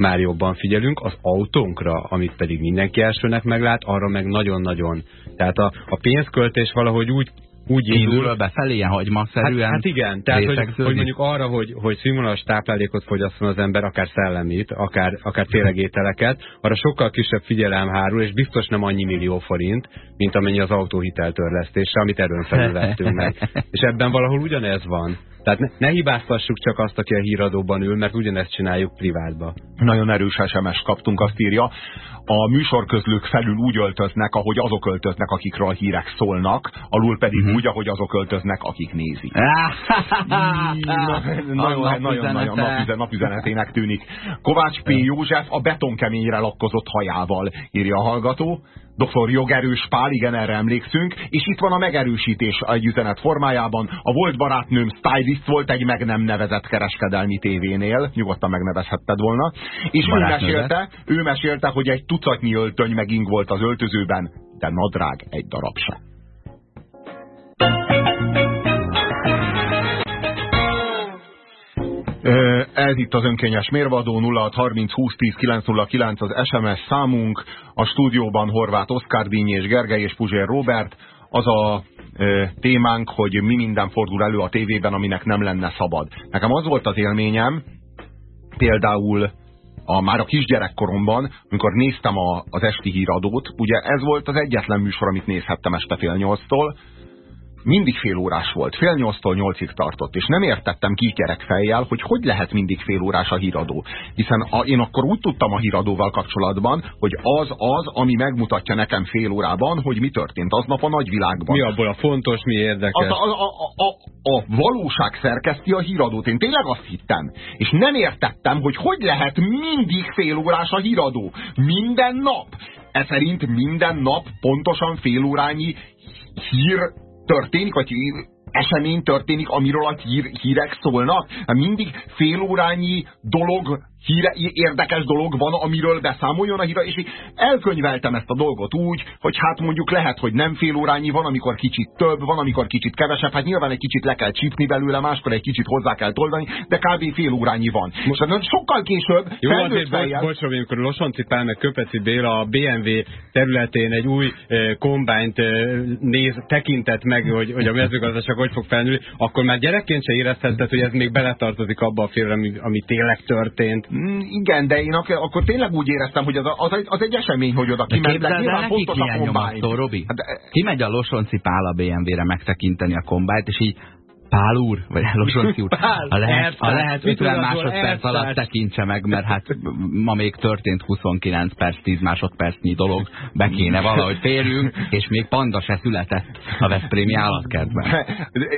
már jobban figyelünk, az autónkra, amit pedig mindenki elsőnek meglát, arra meg nagyon-nagyon. Tehát a, a pénzköltés valahogy úgy úgy indul befelé, ilyen hagymaszerűen. Hát, hát igen, tehát hogy, hogy mondjuk arra, hogy, hogy színvonalas táplálékot fogyasszon az ember, akár szellemit, akár, akár tényleg ételeket, arra sokkal kisebb figyelem hárul, és biztos nem annyi millió forint, mint amennyi az autóhiteltörlesztése, amit erőn felül vettünk meg. És ebben valahol ugyanez van. Tehát ne, ne hibáztassuk csak azt, aki a híradóban ül, mert ugyanezt csináljuk privátba. Nagyon erős SMS kaptunk, azt írja. A műsorközlők felül úgy öltöznek, ahogy azok öltöznek, akikről a hírek szólnak, alul pedig mhm. -huh. úgy, ahogy azok öltöznek, akik nézik. nagyon, nagyon, nagyon napüzenetének tűnik. Kovács P. József a betonkeményre lakkozott hajával, írja a hallgató. Dr. Jogerős Pál, igen, erre emlékszünk, és itt van a megerősítés egy üzenet formájában. A volt barátnőm stylist volt egy meg nem nevezett kereskedelmi tévénél, nyugodtan megnevezhetted volna, és ő mesélte, ő mesélte, hogy egy tucatnyi öltöny megink volt az öltözőben, de nadrág egy darab se. Ez itt az önkényes mérvadó 0630 2010 909 az SMS számunk, a stúdióban Horváth Oszkár Dínyi és Gergely és Puzsér Robert. Az a e, témánk, hogy mi minden fordul elő a tévében, aminek nem lenne szabad. Nekem az volt az élményem, például a, már a kisgyerekkoromban, amikor néztem a, az esti híradót, ugye ez volt az egyetlen műsor, amit nézhettem este fél nyolctól, mindig fél órás volt, fél nyolctól nyolcig tartott, és nem értettem kikerek fejjel, hogy hogy lehet mindig fél órás a híradó. Hiszen a, én akkor úgy tudtam a híradóval kapcsolatban, hogy az az, ami megmutatja nekem fél órában, hogy mi történt aznap a nagyvilágban. Mi abból a fontos, mi érdekes. A, a, a, a, a valóság szerkeszti a híradót, én tényleg azt hittem. És nem értettem, hogy hogy lehet mindig fél órás a híradó. Minden nap. Ez szerint minden nap pontosan fél órányi hír történik, vagy esemény történik, amiről a hír, hírek szólnak. Hát mindig félórányi dolog híre, érdekes dolog van, amiről beszámoljon a híra, és elkönyveltem ezt a dolgot úgy, hogy hát mondjuk lehet, hogy nem fél órányi van, amikor kicsit több, van, amikor kicsit kevesebb, hát nyilván egy kicsit le kell csípni belőle, máskor egy kicsit hozzá kell toldani, de kb. fél órányi van. Most hát sokkal később Jó, azért fejjel... bocs, bocs, amikor Losonci Pál meg Köpeci Béla a BMW területén egy új eh, kombányt eh, néz, tekintett meg, hogy, hogy a mezőgazdaság hogy fog felnőni, akkor már gyerekként se érezhetett, hogy ez még beletartozik abba a félre, ami, ami tényleg történt. Mm, igen, de én ak akkor tényleg úgy éreztem, hogy az, az, egy, az egy esemény, hogy oda kimentek. Nyilván fontos a kombány. Robi? Hát, Kimegy a Losonci Pál a BMW-re megtekinteni a kombájt, és így Pál úr, vagy Losonci úr, a lehet, a lehet 50 másodperc alatt tekintse meg, mert hát ma még történt 29 perc, 10 másodpercnyi dolog, be kéne valahogy férjünk, és még panda se született a Veszprémi állatkertben.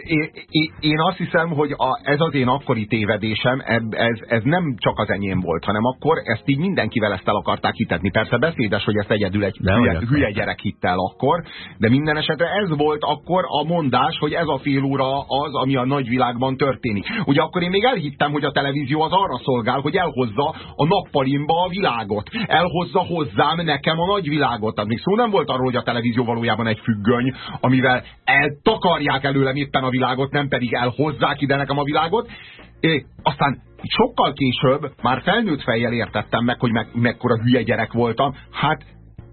Én, én, én azt hiszem, hogy a, ez az én akkori tévedésem, ez, ez nem csak az enyém volt, hanem akkor ezt így mindenkivel ezt el akarták hitetni. Persze beszédes, hogy ezt egyedül egy de hülye, hülye gyerek hitt el akkor, de minden esetre ez volt akkor a mondás, hogy ez a fél óra az, ami a nagyvilágban történik. Ugye akkor én még elhittem, hogy a televízió az arra szolgál, hogy elhozza a nappalimba a világot. Elhozza hozzám nekem a nagyvilágot. Tehát még szó nem volt arról, hogy a televízió valójában egy függöny, amivel eltakarják előlem éppen a világot, nem pedig elhozzák ide nekem a világot. É, aztán sokkal később már felnőtt fejjel értettem meg, hogy meg, mekkora hülye gyerek voltam. Hát,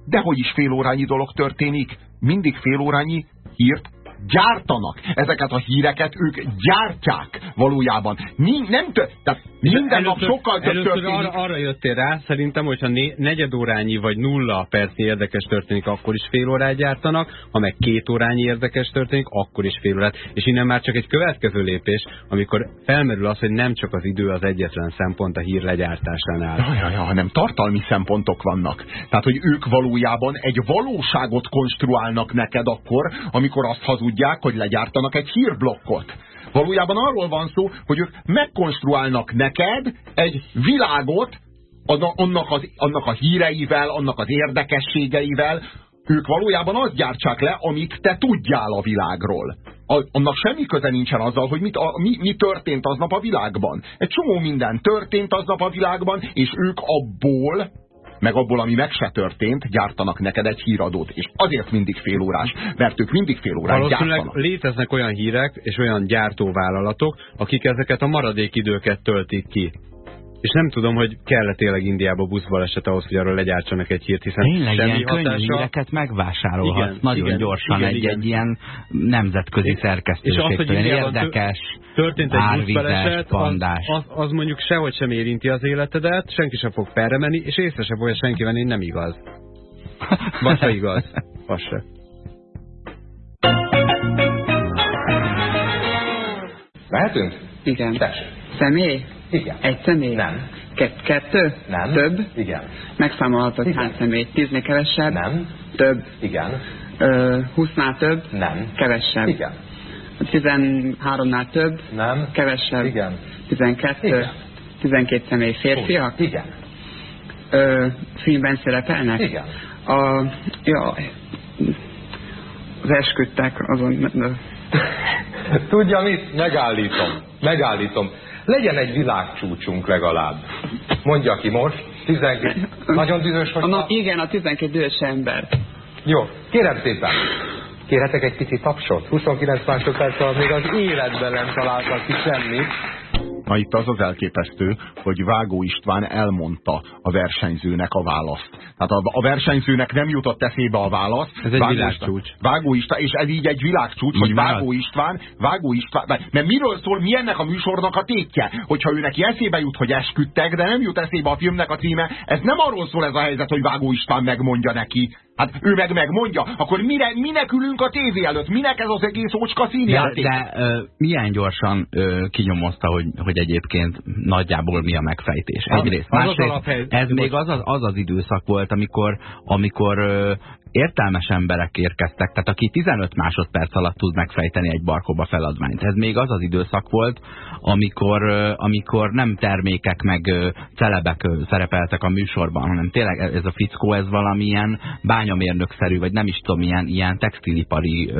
dehogy is félórányi dolog történik. Mindig félórányi hírt gyártanak. Ezeket a híreket ők gyártják valójában. Mi, nem tö tehát minden először, nap sokkal több történik. Arra, arra jöttél rá, szerintem, hogyha né, negyedórányi vagy nulla percnyi érdekes történik, akkor is fél órát gyártanak, ha meg két órányi érdekes történik, akkor is fél órát. És innen már csak egy következő lépés, amikor felmerül az, hogy nem csak az idő az egyetlen szempont a hír legyártásánál. Ja, ja, ja, hanem tartalmi szempontok vannak. Tehát, hogy ők valójában egy valóságot konstruálnak neked akkor, amikor azt hazudják, tudják, hogy legyártanak egy hírblokkot. Valójában arról van szó, hogy ők megkonstruálnak neked egy világot annak, az, annak a híreivel, annak az érdekességeivel, ők valójában azt gyártsák le, amit te tudjál a világról. A, annak semmi köze nincsen azzal, hogy mit, a, mi, mi történt aznap a világban. Egy csomó minden történt aznap a világban, és ők abból meg abból, ami meg se történt, gyártanak neked egy híradót. És azért mindig fél órás, mert ők mindig fél órás gyártanak. léteznek olyan hírek és olyan gyártóvállalatok, akik ezeket a maradék időket töltik ki. És nem tudom, hogy kell-e tényleg Indiába buszbaleset ahhoz, hogy arról legyártsanak egy hírt, hiszen Tényleg semmi ilyen hatása... könnyű híreket megvásárolhatsz igen, nagyon igen, gyorsan igen, egy, igen. egy ilyen nemzetközi szerkesztőség. És az, hogy érdekes, történt egy buszbaleset, az, az, az, mondjuk sehogy sem érinti az életedet, senki sem fog perre menni, és észre sem fogja senki venni, nem igaz. Vagy igaz. Vagy se. Mehetünk? Igen. Tessék. Személy? Igen. Egy személy? Nem. Ke kettő? Nem. Több? Igen. Megszámolhatod hány személy? Tíznél kevesebb? Nem. Több? Igen. Ö, több? Nem. Kevesebb? Igen. Tizenháromnál több? Nem. Kevesebb? Igen. Tizenkettő? Igen. Tizenkét személy férfiak? Igen. Ö, filmben szerepelnek? Igen. A, ja, az esküdtek azon, Tudja mit? Megállítom. Megállítom. Legyen egy világcsúcsunk legalább. Mondja ki most. 12. Nagyon dühös vagy? na, igen, a 12 dühös ember. Jó, kérem szépen. Kérhetek egy pici tapsot? 29 másodperc alatt még az életben nem találtak ki semmit. Na itt az az elképesztő, hogy Vágó István elmondta a versenyzőnek a választ. Tehát a, a versenyzőnek nem jutott eszébe a válasz. Ez egy Vágó világcsúcs. István, Vágó István, és ez így egy világcsúcs, Így hogy már Vágó István, Vágó István, mert miről szól, mi ennek a műsornak a tétje? Hogyha ő neki eszébe jut, hogy esküdtek, de nem jut eszébe a filmnek a címe, ez nem arról szól ez a helyzet, hogy Vágó István megmondja neki. Hát ő meg megmondja, akkor mire, minek ülünk a tévé előtt? Minek ez az egész ócska De, színjáték? de ö, milyen gyorsan ö, kinyomozta, hogy, hogy egyébként nagyjából mi a megfejtés. Egyrészt. az Másrészt, ez még az az, az az időszak volt, amikor, amikor ö, értelmes emberek érkeztek, tehát aki 15 másodperc alatt tud megfejteni egy barkóba feladványt. Ez még az az időszak volt, amikor, amikor nem termékek meg celebek szerepeltek a műsorban, hanem tényleg ez a fickó, ez valamilyen bányamérnökszerű, vagy nem is tudom, ilyen, ilyen textilipari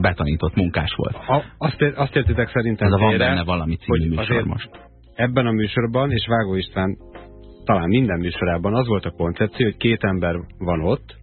betanított munkás volt. A, azt, ér, azt értitek szerintem Ez a van benne valami című műsor most. Ebben a műsorban, és Vágó István talán minden műsorában az volt a koncepció, hogy két ember van ott,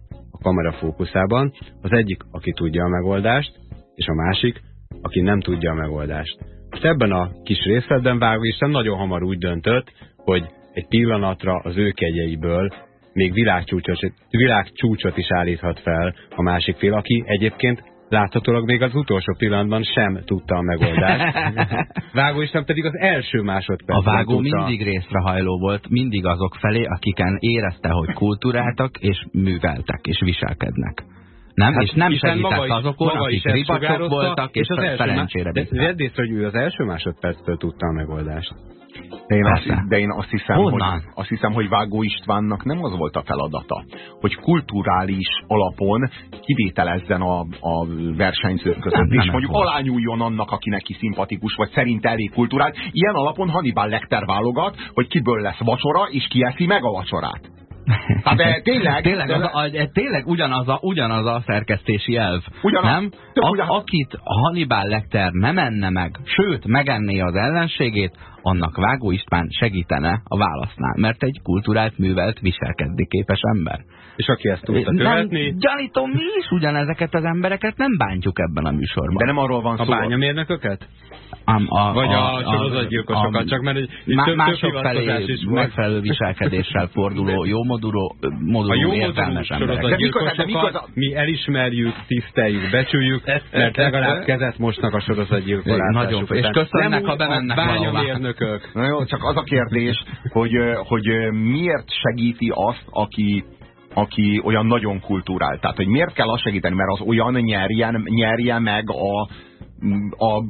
kamera fókuszában, az egyik, aki tudja a megoldást, és a másik, aki nem tudja a megoldást. Most ebben a kis részletben Vágó István nagyon hamar úgy döntött, hogy egy pillanatra az ő kegyeiből még világcsúcsot, világcsúcsot is állíthat fel a másik fél, aki egyébként láthatólag még az utolsó pillanatban sem tudta a megoldást. Vágó István pedig az első A másodpercben vágó tudta. mindig részrehajló volt, mindig azok felé, akiken érezte, hogy kulturáltak, és műveltek, és viselkednek. Nem? Hát és nem segített azokon, akik ribacsok voltak, és, az első felencsére má- De észre, hogy ő az első másodperctől tudta a megoldást. De én, azt, de én azt hiszem, hogy, azt hiszem, hogy Vágó Istvánnak nem az volt a feladata, hogy kulturális alapon kivételezzen a, a versenyzők között, és mondjuk volt. alányuljon annak, aki neki szimpatikus, vagy szerint elég kulturált. Ilyen alapon Hannibal Lecter válogat, hogy kiből lesz vacsora, és ki eszi meg a vacsorát. Hát de tényleg, Tényleg, de, az a, tényleg ugyanaz, a, ugyanaz a szerkesztési elv. Ugyanaz, nem? A, ugyanaz. akit Hannibal Lecter nem enne meg, sőt, megenné az ellenségét, annak Vágó István segítene a válasznál, mert egy kulturált, művelt, viselkedni képes ember. És aki ezt tudta Nem, követni, gyanítom, mi is ugyanezeket az embereket nem bántjuk ebben a műsorban. de nem arról van a szó. bányamérnököket? Ám a, Vagy a sorozatgyilkosokat, csak mert egy- má, több- mások felé is megfelelő viselkedéssel forduló, jó moduló, A moduló jó értelmes emberek. De mikor- de mikor- sorozatgyilkosokat mi elismerjük, tiszteljük, becsüljük, mert legalább kezet mosnak a sorozatgyilkolásásuk Nagyon- és köszönnek, Nem ha bemennek a bányamérnökök. Na jó, csak az a kérdés, hogy, hogy miért segíti azt, aki, aki olyan nagyon kulturált. Tehát, hogy miért kell azt segíteni, mert az olyan nyerjen, nyerje meg a, a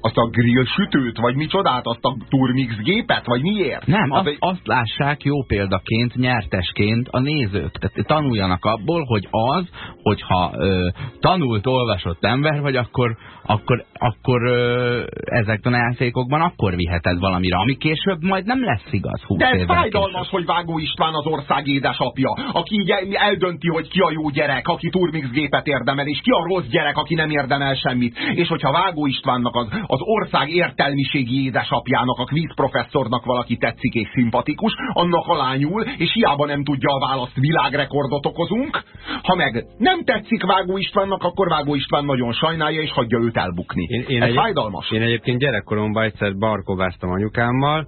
azt a grill sütőt, vagy micsodát, azt a turmix gépet, vagy miért? Nem, Hát, azt, azt lássák jó példaként, nyertesként a nézők. Tehát tanuljanak abból, hogy az, hogyha ö, tanult, olvasott ember vagy, akkor, akkor, akkor ö, ezekben a játékokban akkor viheted valamire, ami később majd nem lesz igaz. 20 De ez fájdalmas, később. hogy Vágó István az ország édesapja, aki így eldönti, hogy ki a jó gyerek, aki turmix gépet érdemel, és ki a rossz gyerek, aki nem érdemel semmit. És hogyha Vágó Istvánnak az, az ország értelmiségi édesapjának, a quiz professzornak valaki tetszik és szimpatikus, annak alányul, és hiába nem tudja a választ, világrekordot okozunk. Ha meg nem tetszik Vágó Istvánnak, akkor Vágó István nagyon sajnálja, és hagyja őt elbukni. Én, én Ez egy- fájdalmas. Én egyébként gyerekkoromban egyszer barkováztam anyukámmal.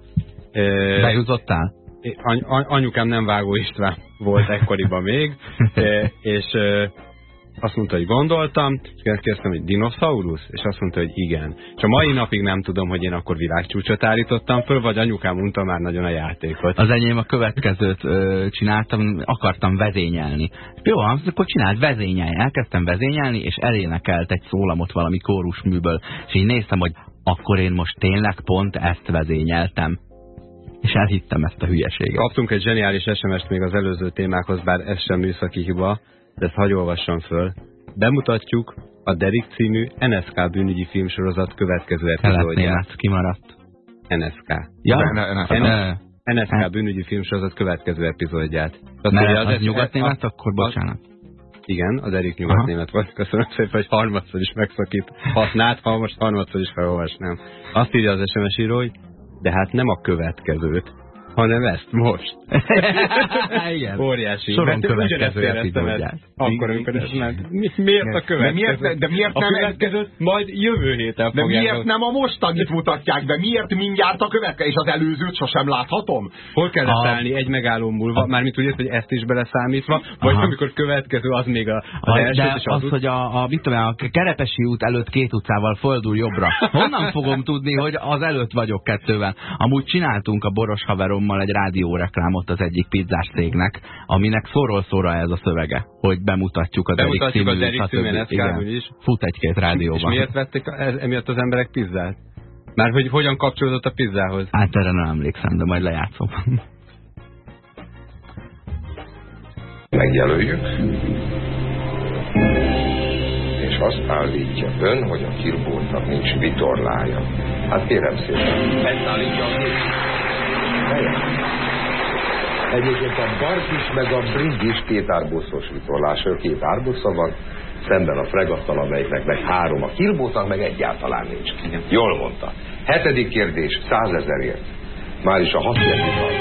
Bejutottál? Any, any, anyukám nem Vágó István volt ekkoriban még, és e, azt mondta, hogy gondoltam, és kérdeztem, hogy dinoszaurusz? És azt mondta, hogy igen. És a mai napig nem tudom, hogy én akkor világcsúcsot állítottam föl, vagy anyukám unta már nagyon a játékot. Az enyém a következőt ö, csináltam, akartam vezényelni. Jó, akkor csináld, vezényelj. Elkezdtem vezényelni, és elénekelt egy szólamot valami kórusműből. És így néztem, hogy akkor én most tényleg pont ezt vezényeltem. És elhittem ezt a hülyeséget. Kaptunk egy zseniális SMS-t még az előző témákhoz, bár ez sem műszaki hiba, de ezt hagyj olvassam föl. Bemutatjuk a Derek című NSK bűnügyi filmsorozat következő epizódját. Kelet-német kimaradt. NSK. Ja, Ne- ne- ne- ne. NSK bűnügyi filmsorozat következő epizódját. Az, ugye az, nyugatnémet, akkor bocsánat. Igen, az Erik nyugatnémet volt. Köszönöm szépen, hogy harmadszor is megszakít. Használt, ha most harmadszor is felolvasnám. Azt írja az SMS író, hogy de hát nem a következőt, hanem ezt most. Igen. Óriási. Soron következő epizódját. ezt Akkor, amikor ez ment. Mi- Miért a De következő? miért, de miért a nem következőt majd jövő héten De miért nem a mostanit mutatják be? Miért mindjárt a következő? És az előzőt sosem láthatom? Hol kell A- egy megálló múlva? Mármint úgy, hogy ezt is beleszámítva, vagy Aha. amikor következő az még a, az A, első, de az, az, hogy a, a, mit tudom, a Kerepesi út előtt két utcával fordul jobbra. Honnan fogom tudni, hogy az előtt vagyok kettővel? Amúgy csináltunk a boros haverommal egy rádióreklámot az egyik pizzás cégnek, aminek szóról szóra ez a szövege, hogy bemutatjuk az Bemutatjuk az stb. című NSK Igen. is. Fut egy-két és rádióban. miért vették ez, emiatt az emberek pizzát? Már hogy hogyan kapcsolódott a pizzához? Hát erre nem emlékszem, de majd lejátszom. megjelöljük, és azt állítja ön, hogy a kirbótnak nincs vitorlája. Hát kérem szépen, ezt állítja a. Egyébként a Barkis meg a Brindis két árbuszos vitorlásról, két árbusza van, szemben a fregattal, amelyiknek meg három, a kirbótnak meg egyáltalán nincs. Jól mondta. Hetedik kérdés, százezerért. Már is a hatjegyvital.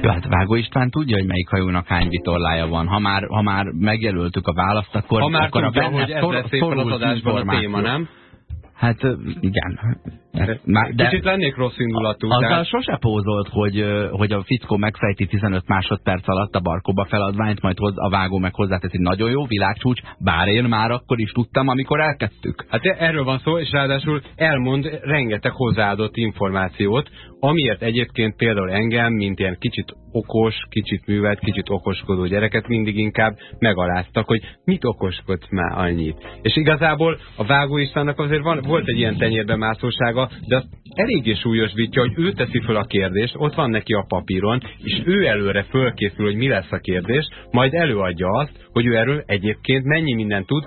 Jó, hát Vágó István tudja, hogy melyik hajónak hány vitorlája van. Ha már, ha már megjelöltük a választ, akkor, Ha már akkor tudja, a benne hogy ez szor- lesz szorult adásban a téma, nem? Hát igen. Már, de Kicsit lennék rossz indulatú. azzal tehát- sose pózolt, hogy, hogy a fickó megfejti 15 másodperc alatt a barkóba feladványt, majd hoz, a vágó meg hozzáteszi. Nagyon jó világcsúcs, bár én már akkor is tudtam, amikor elkezdtük. Hát erről van szó, és ráadásul elmond rengeteg hozzáadott információt, amiért egyébként például engem, mint ilyen kicsit okos, kicsit művelt, kicsit okoskodó gyereket mindig inkább megaláztak, hogy mit okoskodsz már annyit. És igazából a Vágó Istvánnak azért van, volt egy ilyen tenyérbe mászósága, de azt eléggé súlyosbítja, hogy ő teszi föl a kérdést, ott van neki a papíron, és ő előre fölkészül, hogy mi lesz a kérdés, majd előadja azt, hogy ő erről egyébként mennyi mindent tud,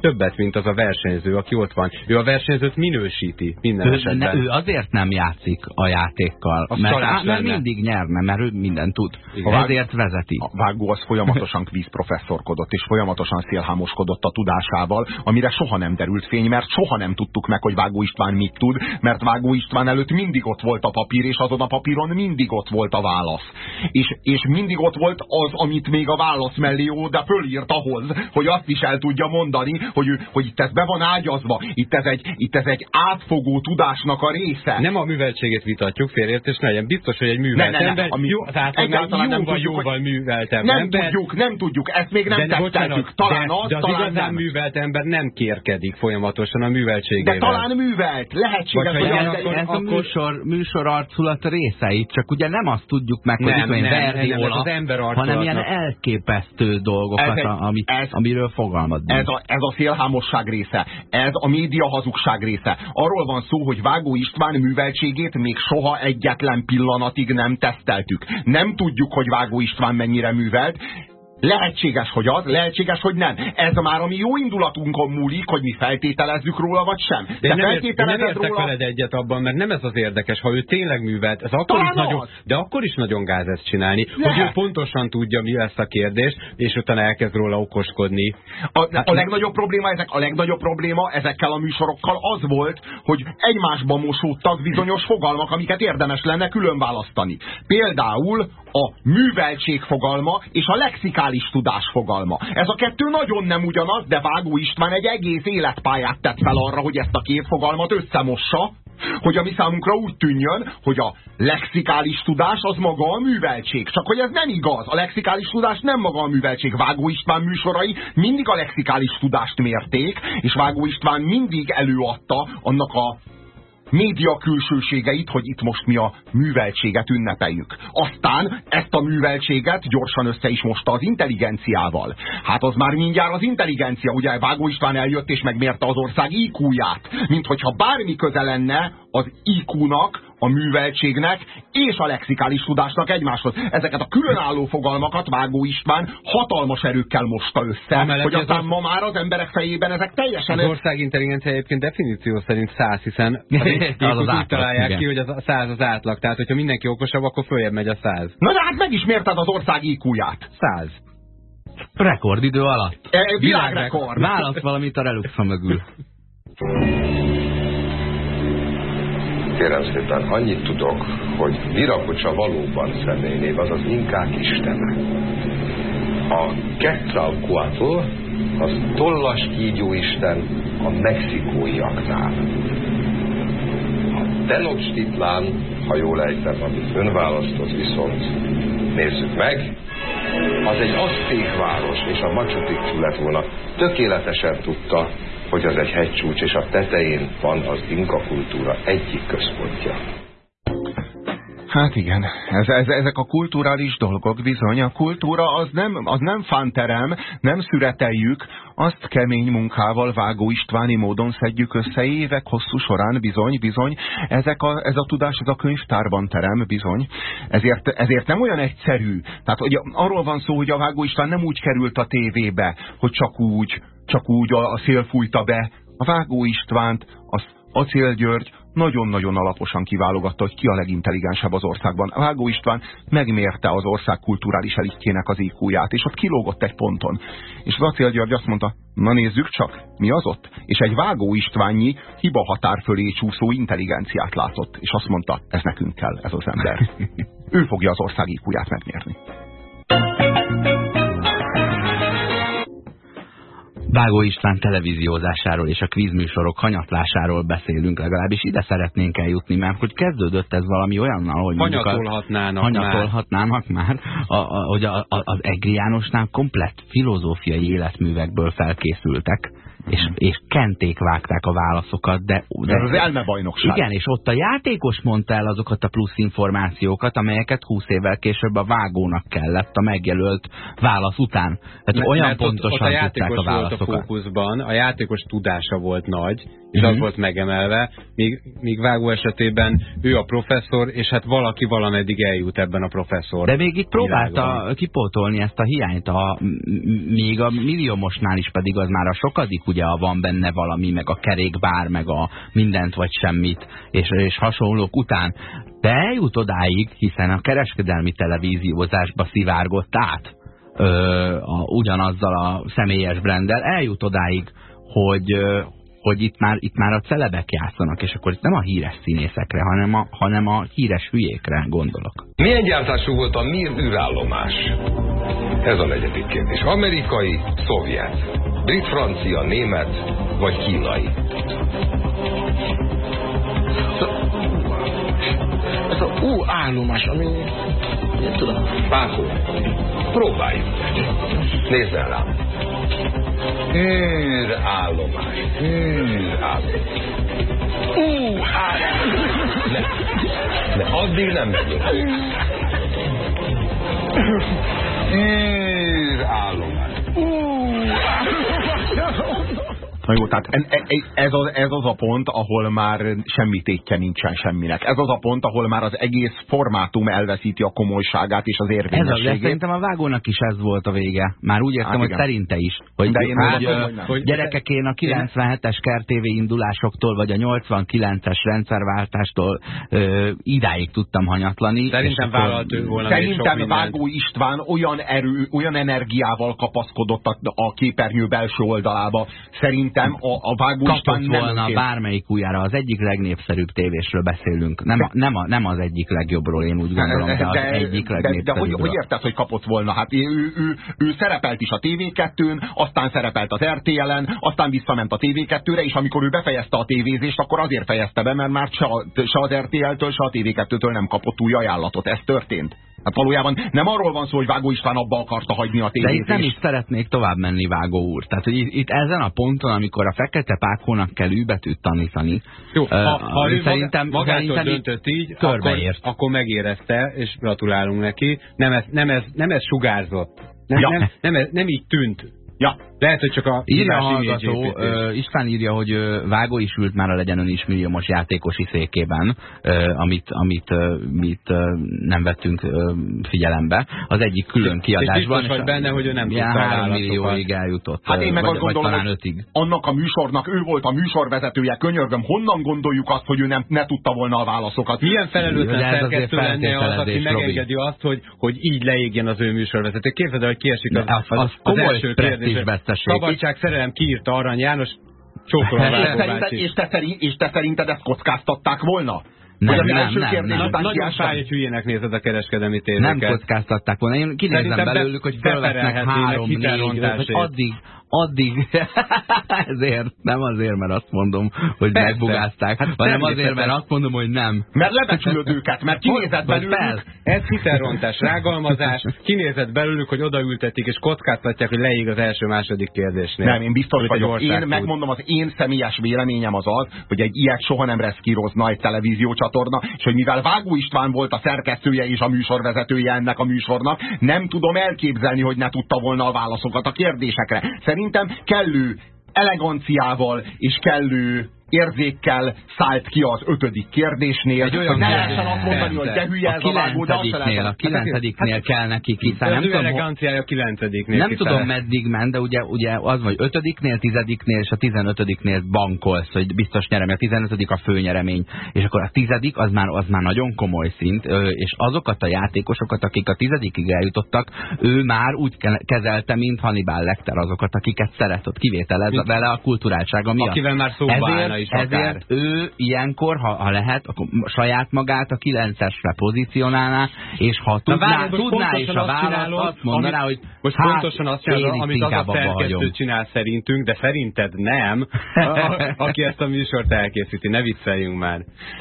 többet, mint az a versenyző, aki ott van. Ő a versenyzőt minősíti minden Ő, ne, esetben. ő azért nem játszik a játékkal, Az mert, á, mert mindig nyerne, mert ő mindent tud. Igen. Ezért vezeti. A vágó az folyamatosan kvízprofesszorkodott, és folyamatosan szélhámoskodott a tudásával, amire soha nem derült fény, mert soha nem tudtuk meg, hogy Vágó István mit tud, mert Vágó István előtt mindig ott volt a papír, és azon a papíron mindig ott volt a válasz. És, és mindig ott volt az, amit még a válasz mellé oda fölírt ahhoz, hogy azt is el tudja mondani, hogy, ő, hogy itt ez be van ágyazva, itt ez, egy, itt ez egy átfogó tudásnak a része. Nem a műveltségét vitatjuk, félértés ne legyen. Biztos, hogy egy művelt Ne, ne, ne, ember, ami- jó, az egyáltalán nem jóval, tudjuk, jóval hogy- műveltebb nem ember. tudjuk, nem tudjuk, ezt még nem de, bocsánat, Talán de, az, de az talán igazán nem. művelt ember nem kérkedik folyamatosan a De műveltségével. talán művelt, lehetséges, Vagy hogy de- akkor- ez a műsor, műsor arculat részeit, csak ugye nem azt tudjuk meg, hogy Nem, nem, Verdi nem, ez az ember hanem ilyen elképesztő dolgokat, Ez egy- amit, ez- amiről fogalmad. Ez a, ez a félhámosság része, ez a média hazugság része. Arról van szó, hogy Vágó István műveltségét még soha egyetlen pillanatig nem teszteltük. Nem tudjuk, hogy Vágó István mennyire művelt, Lehetséges, hogy az, lehetséges, hogy nem. Ez már a mi jó indulatunkon múlik, hogy mi feltételezzük róla, vagy sem. De én nem, ért, nem értek róla... veled egyet abban, mert nem ez az érdekes, ha ő tényleg művelt, ez akkor Talán is nagyon, az. de akkor is nagyon gáz ezt csinálni, Lehet. hogy ő pontosan tudja, mi lesz a kérdés, és utána elkezd róla okoskodni. A, a legnagyobb probléma ezek, a legnagyobb probléma ezekkel a műsorokkal az volt, hogy egymásba mosódtak bizonyos fogalmak, amiket érdemes lenne külön választani. Például a műveltség fogalma és a lexikális tudás fogalma. Ez a kettő nagyon nem ugyanaz, de Vágó István egy egész életpályát tett fel arra, hogy ezt a két fogalmat összemossa, hogy ami számunkra úgy tűnjön, hogy a lexikális tudás az maga a műveltség. Csak hogy ez nem igaz. A lexikális tudás nem maga a műveltség. Vágó István műsorai mindig a lexikális tudást mérték, és Vágó István mindig előadta annak a média külsőségeit, hogy itt most mi a műveltséget ünnepeljük. Aztán ezt a műveltséget gyorsan össze is mosta az intelligenciával. Hát az már mindjárt az intelligencia, ugye Vágó István eljött és megmérte az ország IQ-ját, mint hogyha bármi köze lenne az IQ-nak a műveltségnek és a lexikális tudásnak egymáshoz. Ezeket a különálló fogalmakat Vágó István hatalmas erőkkel mosta össze, Amellett hogy aztán az- ma már az emberek fejében ezek teljesen... Az ország intelligencia egyébként definíció szerint 100, hiszen az, Az átlag, találják igen. ki, hogy az a 100 az átlag. Tehát, hogyha mindenki okosabb, akkor följebb megy a 100. Na de hát megismerted az ország IQ-ját. 100. Rekordidő alatt. E, világrekord. Válasz valamit a Reluxa mögül. Kérem szépen, annyit tudok, hogy Virakocsa valóban személynév, az az inkák istene. A Quetzalcoatl, az tollas kígyóisten a mexikóiaknál. A Tenochtitlán, ha jól ejtem, amit ön választott, viszont nézzük meg, az egy azték város, és a Machu Picchu lett volna. Tökéletesen tudta, hogy az egy hegycsúcs, és a tetején van az inka kultúra egyik központja. Hát igen, ez, ez, ezek a kulturális dolgok bizony. A kultúra az nem, az nem fánterem, nem szüreteljük, azt kemény munkával Vágó Istváni módon szedjük össze évek hosszú során, bizony, bizony. Ezek a, ez a tudás, ez a könyvtárban terem, bizony. Ezért, ezért nem olyan egyszerű. Tehát hogy arról van szó, hogy a Vágó István nem úgy került a tévébe, hogy csak úgy, csak úgy a, a szél fújta be. A Vágó Istvánt, az Acél György nagyon-nagyon alaposan kiválogatta, hogy ki a legintelligensebb az országban. Vágó István megmérte az ország kulturális elitjének az IQ-ját, és ott kilógott egy ponton. És az Acél György azt mondta, na nézzük csak, mi az ott? És egy Vágó Istvánnyi hiba határ fölé csúszó intelligenciát látott, és azt mondta, ez nekünk kell, ez az ember. ő fogja az ország IQ-ját megmérni. Vágó István televíziózásáról és a kvízműsorok hanyatlásáról beszélünk, legalábbis. Ide szeretnénk eljutni, mert hogy kezdődött ez valami olyannal, hogy mondjuk a- Hanyatolhatnának már. hanyatolhatnának már, a, a, hogy a, a, az Egri Jánosnál komplett filozófiai életművekből felkészültek, és, és kenték vágták a válaszokat, de, de Ez az elmebajnokság. igen, és ott a játékos mondta el azokat a plusz információkat, amelyeket 20 évvel később a vágónak kellett a megjelölt válasz után. Tehát Mert- olyan mert ott- pontosan ott a tudták játékos a volt a válaszokat. fókuszban, a játékos tudása volt nagy, és Mhm. az volt megemelve, míg, míg Vágó esetében ő a professzor, és hát valaki valameddig eljut ebben a professzor. De még itt próbálta világban. kipótolni ezt a hiányt, a, m- m- még a milliómosnál is pedig az már a sokadik, ugye a van benne valami, meg a kerékbár, meg a mindent vagy semmit, és, és hasonlók után. De eljut odáig, hiszen a kereskedelmi televíziózásba szivárgott át, ö, a, ugyanazzal a személyes brenddel, eljut odáig, hogy, ö, hogy itt már, itt már a celebek játszanak, és akkor itt nem a híres színészekre, hanem a, hanem a híres hülyékre gondolok. Milyen gyártású volt a Mir űrállomás? Ez a negyedik kérdés. Amerikai, szovjet, brit, francia, német vagy kínai? Ez a ú állomás, ami... Nem tudom. Pákó, próbáljuk. Nézzen rám. űrállomás. Űrállomás. Ú, áll... Ne, ne, addig nem megyünk. űrállomás. Na jó, tehát e- ez az, ez az a pont, ahol már semmi tétje nincsen semminek. Ez az a pont, ahol már az egész formátum elveszíti a komolyságát és az Ez az, érvényességét. szerintem a vágónak is ez volt a vége. Már úgy értem, Hát hogy szerinte is. Hogy, De én ö, hogy hogy gyerekek, én a 97-es KRTV indulásoktól, vagy a 89-es rendszerváltástól ö, idáig tudtam hanyatlani. Szerintem vállalt ő volna Szerintem. Vágó István olyan erő, olyan energiával kapaszkodott a, a képernyő belső oldalába. Szerintem a, a Vágó István kapott nem volna önként- bármelyik újjára. Az egyik legnépszerűbb tévésről beszélünk. Nem, a, nem, a, nem az egyik legjobbról, én úgy gondolom, de az egyik de, de hogy, hogy érted, hogy kapott volna? Hát ő, ő, ő, ő szerepelt is a TV2-n, aztán szerepelt az RTL-en, aztán visszament a TV2-re, és amikor ő befejezte a tévézést, akkor azért fejezte be, mert már se, a, se az RTL-től, se a TV2-től nem kapott új ajánlatot. Ez történt. Hát valójában nem arról van szó, hogy Vágó István abba akarta hagyni a De tévézést. itt nem is szeretnék tovább menni, Vágó úr. Tehát, hogy itt, itt ezen a ponton, amikor a fekete pákónak kell űbetűt tanítani, Jó, ha, ha ő szerintem, magától szerintem döntött így, akkor, körbeért. akkor megérezte, és gratulálunk neki. Nem ez, nem ez, nem ez sugárzott. Nem, Ja. nem, nem, ez, nem így tűnt Ja. Lehet, hogy csak a Írja a hallgató, ö, István írja, hogy ö, Vágó is ült már a legyen ön is milliómos játékosi székében, ö, amit, amit ö, mit ö, nem vettünk ö, figyelembe. Az egyik külön És kiadásban. biztos vagy benne, hogy ő nem ilyen tudta a 3 válaszokat. millióig eljutott. Hát én meg vagy, azt gondolom, vagy ötig. annak a műsornak ő volt a műsorvezetője, könyörgöm, honnan gondoljuk azt, hogy ő nem, ne tudta volna a válaszokat? Milyen felelőtlen Hogy ez azért szerkesztő lenne az, aki megengedi azt, hogy, hogy így leégjen az ő műsorvezető. Képzeld el, hogy kiesik az, De az- az komoly presztízsveszteség. Szabadság, szerelem, kiírta Arany János, csókolom És te, és, te szerint, és te szerinted ezt kockáztatták volna? Nem, nem, nem, nem. Nagyon fáj, hogy hülyének nézed a kereskedelmi Nem tévéket. kockáztatták volna. Én kinézem belőlük, hogy beperelhetnének három, négy, hogy addig, addig, ezért, nem azért, mert azt mondom, hogy Persze. megbugázták, Hát hanem azért, mert azt mondom, hogy nem. Mert lebecsülöd őket, mert kinézett belőlük. fel. Ez hitelrontás, rágalmazás, kinézett belőlük, hogy odaültetik és kockáztatják, hogy leég az első-második kérdésnél. Nem, én biztos Amit vagyok. Én tud. megmondom, az én személyes véleményem az az, hogy egy ilyet soha nem reszkírozna egy televíziócsatorna, és hogy mivel Vágó István volt a szerkesztője és a műsorvezetője ennek a műsornak, nem tudom elképzelni, hogy ne tudta volna a válaszokat a kérdésekre. Szerintem kellő eleganciával és kellő érzékkel szállt ki az ötödik kérdésnél. Egy olyan hogy ne lehessen azt mondani, hogy de hülye a ez a vágó, de azt se kilencediknél, a kilencediknél kell neki kiszállni. Nem tudom, eleganciája a kilencediknél nem tudom meddig ment, de ugye, ugye az vagy ötödiknél, tizediknél és a tizenötödiknél bankolsz, hogy biztos nyerem, a tizenötödik a főnyeremény, és akkor a tizedik az már, az már nagyon komoly szint, és azokat a játékosokat, akik a tizedikig eljutottak, ő már úgy ke- kezelte, mint Hannibal Lecter azokat, akiket szeretett, kivételez vele a kulturáltsága miatt. Akivel már szóba ezért, is akár. ezért ő ilyenkor, ha, ha lehet, akkor saját magát a kilencesre pozícionálná, és ha tudná, várj, tudná és a választ csinálod, azt mondaná, amit- hogy Most hát, pontosan azt csinálod, amit az inkább a szerkesztő csinál szerintünk, de szerinted nem, a, aki ezt a műsort elkészíti. Ne vicceljünk már.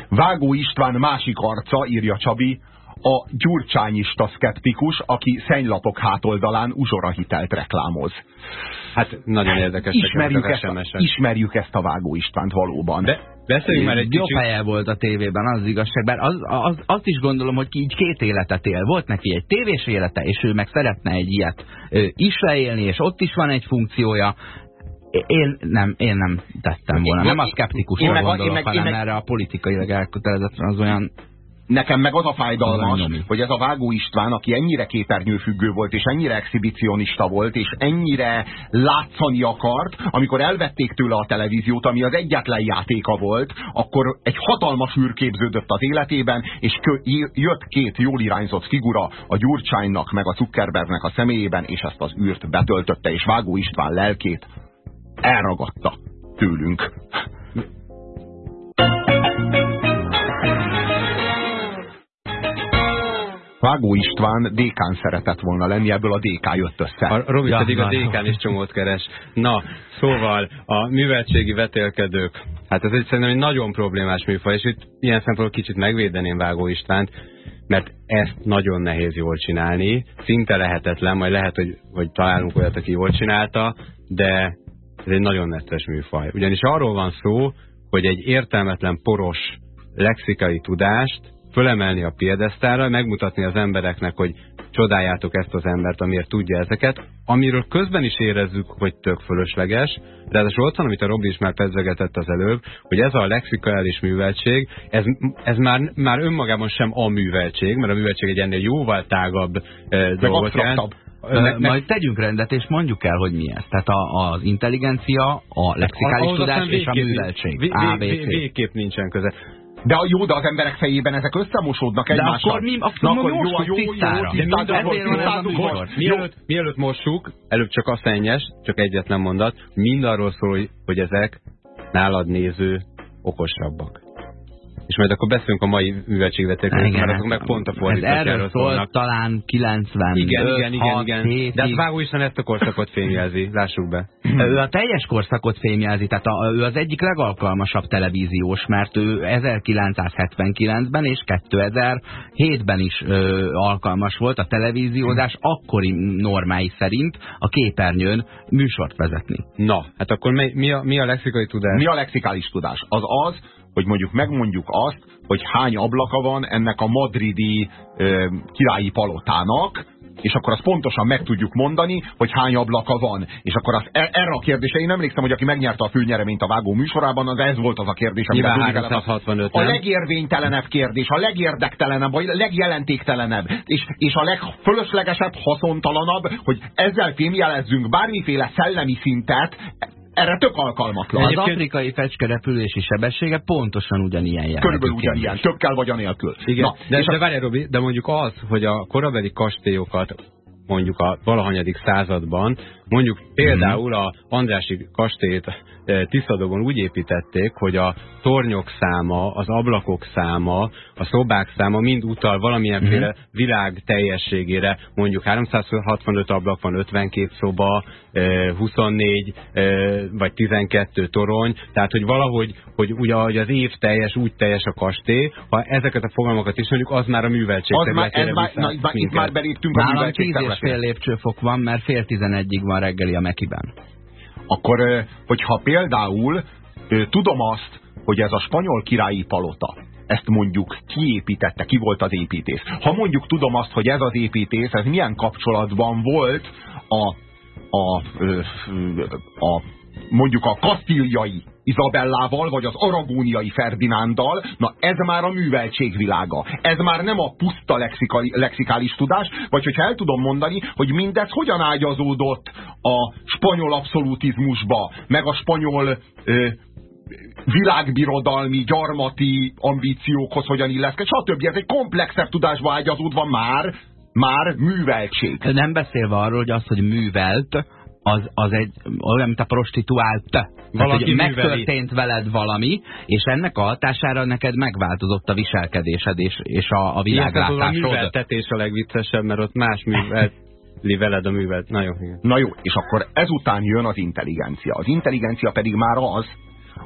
Vágó István másik arca, írja Csabi, a gyurcsányista szkeptikus, aki szennylapok hátoldalán uzsorahitelt reklámoz. Hát nagyon érdekes Ismerjük ezt, az a, ismerjük ezt a Vágó Istvánt valóban. De beszéljünk már egy kicsit. helye volt a tévében, az igazság. Bár az, az, azt is gondolom, hogy így két életet él. Volt neki egy tévés élete, és ő meg szeretne egy ilyet ö, is leélni, és ott is van egy funkciója. Én nem, én nem tettem volna. Én- Nem a én szkeptikusra meg- én gondolok, meg- én hanem meg- erre a politikailag elkötelezetlen az olyan Nekem meg az a fájdalmas, hogy ez a Vágó István, aki ennyire képernyőfüggő volt, és ennyire exhibicionista volt, és ennyire látszani akart, amikor elvették tőle a televíziót, ami az egyetlen játéka volt, akkor egy hatalmas űr képződött az életében, és jött két jól irányzott figura a Gyurcsánynak, meg a Zuckerbergnek a személyében, és ezt az űrt betöltötte, és Vágó István lelkét elragadta tőlünk. Vágó István dékán szeretett volna lenni, ebből a DK jött össze. A Robi Ja, pedig a na. DK-n is csomót keres. Na, szóval a műveltségi vetélkedők, hát ez egy szerintem egy nagyon problémás műfaj, és itt ilyen szempontból kicsit megvédeném Vágó Istvánt, mert ezt nagyon nehéz jól csinálni, szinte lehetetlen, majd lehet, hogy, hogy találunk olyat, aki jól csinálta, de ez egy nagyon netes műfaj. Ugyanis arról van szó, hogy egy értelmetlen poros lexikai tudást fölemelni a piedesztára, megmutatni az embereknek, hogy csodáljátok ezt az embert, amiért tudja ezeket, amiről közben is érezzük, hogy tök fölösleges, de ez ott van, amit a Robi is már pedzegetett az előbb, hogy ez a lexikailis műveltség, ez, ez már, már önmagában sem a műveltség, mert a műveltség egy ennél jóval tágabb eh, dolgot jelent. Meg- meg- Majd tegyünk rendet, és mondjuk el, hogy mi ez. Tehát a, az intelligencia, a lexikális tudás és a műveltség. Végképp nincsen köze. De a jó, de az emberek fejében ezek összemosódnak De egymással. akkor mi- akkor Na, most jó, jó, tisztára. jó, De. Mielőtt, mielőtt mossuk, előbb csak a szennyes, csak egyetlen mondat, mind arról szól, hogy ezek nálad néző okosabbak. És majd akkor beszélünk a mai műveltségvetőkről, mert azok meg pont a ez fordításáról szólnak. talán 90 Igen, igen, igen, 6, igen. 7 De hát Vágó Isten ezt a korszakot fényjelzi, lássuk be. Ő a teljes korszakot fémjelzi, tehát a, ő az egyik legalkalmasabb televíziós, mert ő 1979-ben és 2007-ben is ö, alkalmas volt a televíziózás akkori normái szerint a képernyőn műsort vezetni. Na, hát akkor mi, mi, a, mi a lexikai tudás? Mi a lexikális tudás? Az az, hogy mondjuk megmondjuk azt, hogy hány ablaka van ennek a madridi ö, királyi palotának, és akkor azt pontosan meg tudjuk mondani, hogy hány ablaka van. És akkor az, e- erre a kérdésre én emlékszem, hogy aki megnyerte a főnyereményt a vágó műsorában, az ez volt az a kérdés, kellett. 365, A nem? legérvénytelenebb kérdés, a legérdektelenebb, vagy a legjelentéktelenebb, és, és a legfölöslegesebb, haszontalanabb, hogy ezzel fémjelezzünk bármiféle szellemi szintet, erre tök alkalmatlan. Az afrikai fecske repülési sebessége pontosan ugyanilyen jellegű Körülbelül ugyanilyen, tökkel vagy anélkül. Igen, Na, de, és de a- várj, Robi, de mondjuk az, hogy a korabeli kastélyokat mondjuk a valahanyadik században, mondjuk például a Andrási kastélyt Tiszadogon úgy építették, hogy a tornyok száma, az ablakok száma, a szobák száma mind utal valamilyenféle világ teljességére. Mondjuk 365 ablak van, 52 szoba, eh, 24 eh, vagy 12 torony, tehát hogy valahogy, hogy ugye hogy az év teljes, úgy teljes a kastély, ha ezeket a fogalmakat is mondjuk, az már a műveltség az már, ez már, na, itt már- itt minket. már beléptünk a Nálam műveltség tíz és fél lépcsőfok van, mert fél tizenegyig van reggeli a Mekiben. Akkor ö, hogyha például ö, tudom azt, hogy ez a spanyol királyi palota, ezt mondjuk kiépítette, ki volt az építész. Ha mondjuk tudom azt, hogy ez az építész, ez milyen kapcsolatban volt a, a, ö, a mondjuk a kasztíliai Izabellával, vagy az aragóniai Ferdinándal, na ez már a műveltség világa. Ez már nem a puszta lexikális tudás, vagy hogyha el tudom mondani, hogy mindez hogyan ágyazódott a spanyol abszolutizmusba, meg a spanyol ö, világbirodalmi, gyarmati ambíciókhoz hogyan illeszkedik, stb. Ez egy komplexebb tudásba ágyazódva már, már műveltség. Nem beszélve arról, hogy az, hogy művelt, az, az egy olyan, mint a prostituált. Tehát, Valaki hogy műveli. megtörtént veled valami, és ennek a hatására neked megváltozott a viselkedésed és, és a, a Ilyen szempontból a világlátásod. műveltetés a legviccesebb, mert ott más műveltli veled a művelt. Na jó, igen. Na jó, és akkor ezután jön az intelligencia. Az intelligencia pedig már az,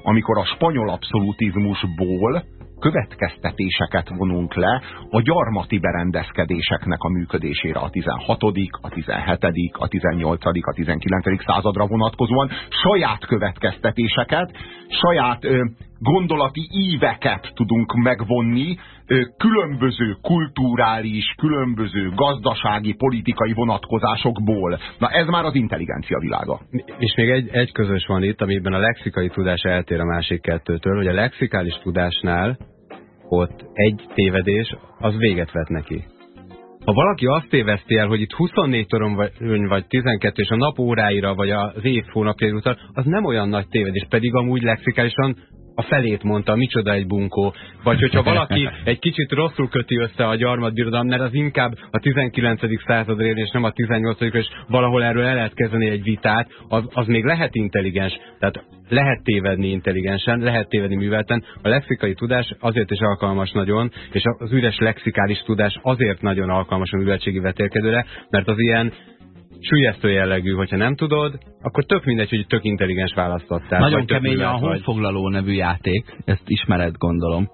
amikor a spanyol abszolutizmusból következtetéseket vonunk le a gyarmati berendezkedéseknek a működésére a 16., a 17., a 18., a 19. századra vonatkozóan saját következtetéseket, saját ö, gondolati íveket tudunk megvonni különböző kulturális, különböző gazdasági, politikai vonatkozásokból. Na ez már az intelligencia világa. És még egy, egy közös van itt, amiben a lexikai tudás eltér a másik kettőtől, hogy a lexikális tudásnál ott egy tévedés, az véget vet neki. Ha valaki azt téveszti el, hogy itt 24 torony vagy 12, és a nap óráira, vagy az év hónapjaira utal, az nem olyan nagy tévedés, pedig amúgy lexikálisan a felét mondta, micsoda egy bunkó. Vagy hogyha valaki egy kicsit rosszul köti össze a gyarmatbirodalom, mert az inkább a 19. századra ér, és nem a 18. és valahol erről el lehet kezdeni egy vitát, az, az még lehet intelligens. Tehát lehet tévedni intelligensen, lehet tévedni művelten. A lexikai tudás azért is alkalmas nagyon, és az üres lexikális tudás azért nagyon alkalmas a műveltségi vetélkedőre, mert az ilyen sülyeztő jellegű, hogyha nem tudod, akkor tök mindegy, hogy tök intelligens választottál. Nagyon kemény a honfoglaló nevű játék, ezt ismered gondolom.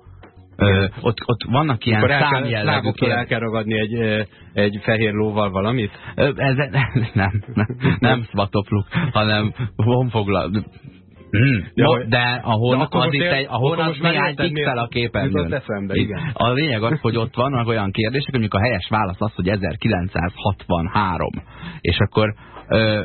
Ö, ott, ott vannak ilyen kell, számjellegű láboktól el kell ragadni egy, egy fehér lóval valamit? Ö, Ez, nem, nem, nem szvatopluk, hanem honfoglaló. Mm. Ja, No, de a De akkor az itt egy, a már néhány pixel a képernyőn. eszembe, igen. A lényeg az, hogy ott vannak olyan kérdések, mondjuk a helyes válasz az, hogy 1963. És akkor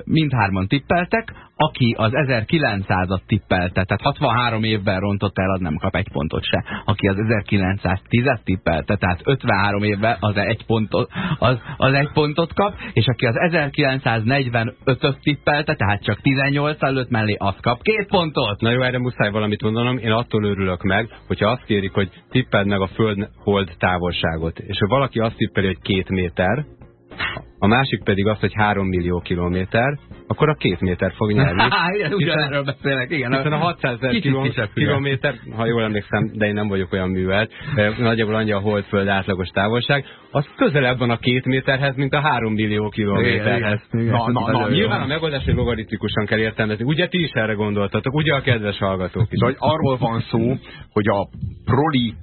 mindhárman tippeltek, aki az 1900-at tippelte, tehát 63 évben rontott el, az nem kap egy pontot se. Aki az 1910-et tippelte, tehát 53 évben az egy pontot, az, az egy pontot kap, és aki az 1945-öt tippelte, tehát csak 18 előtt mellé, az kap két pontot. Na jó, erre muszáj valamit mondanom. Én attól örülök meg, hogyha azt kérik, hogy tippeld meg a föld-hold távolságot, és ha valaki azt tippeli, hogy két méter, a másik pedig azt, hogy három millió kilométer, akkor a két méter fog nyerni. Há, igen, ugyanerről beszélek, igen. Hiszen a 600 ezer kilométer, ha jól emlékszem, de én nem vagyok olyan művelt, nagyjából annyi a holdföld átlagos távolság, az közelebb van a két méterhez, mint a három millió kilométerhez. Igen, igen. Na, na, na, nyilván a megoldás, hogy logaritmikusan kell értelmezni. Ugye ti is erre gondoltatok, ugye a kedves hallgatók is. Szóval arról van szó, hogy a proli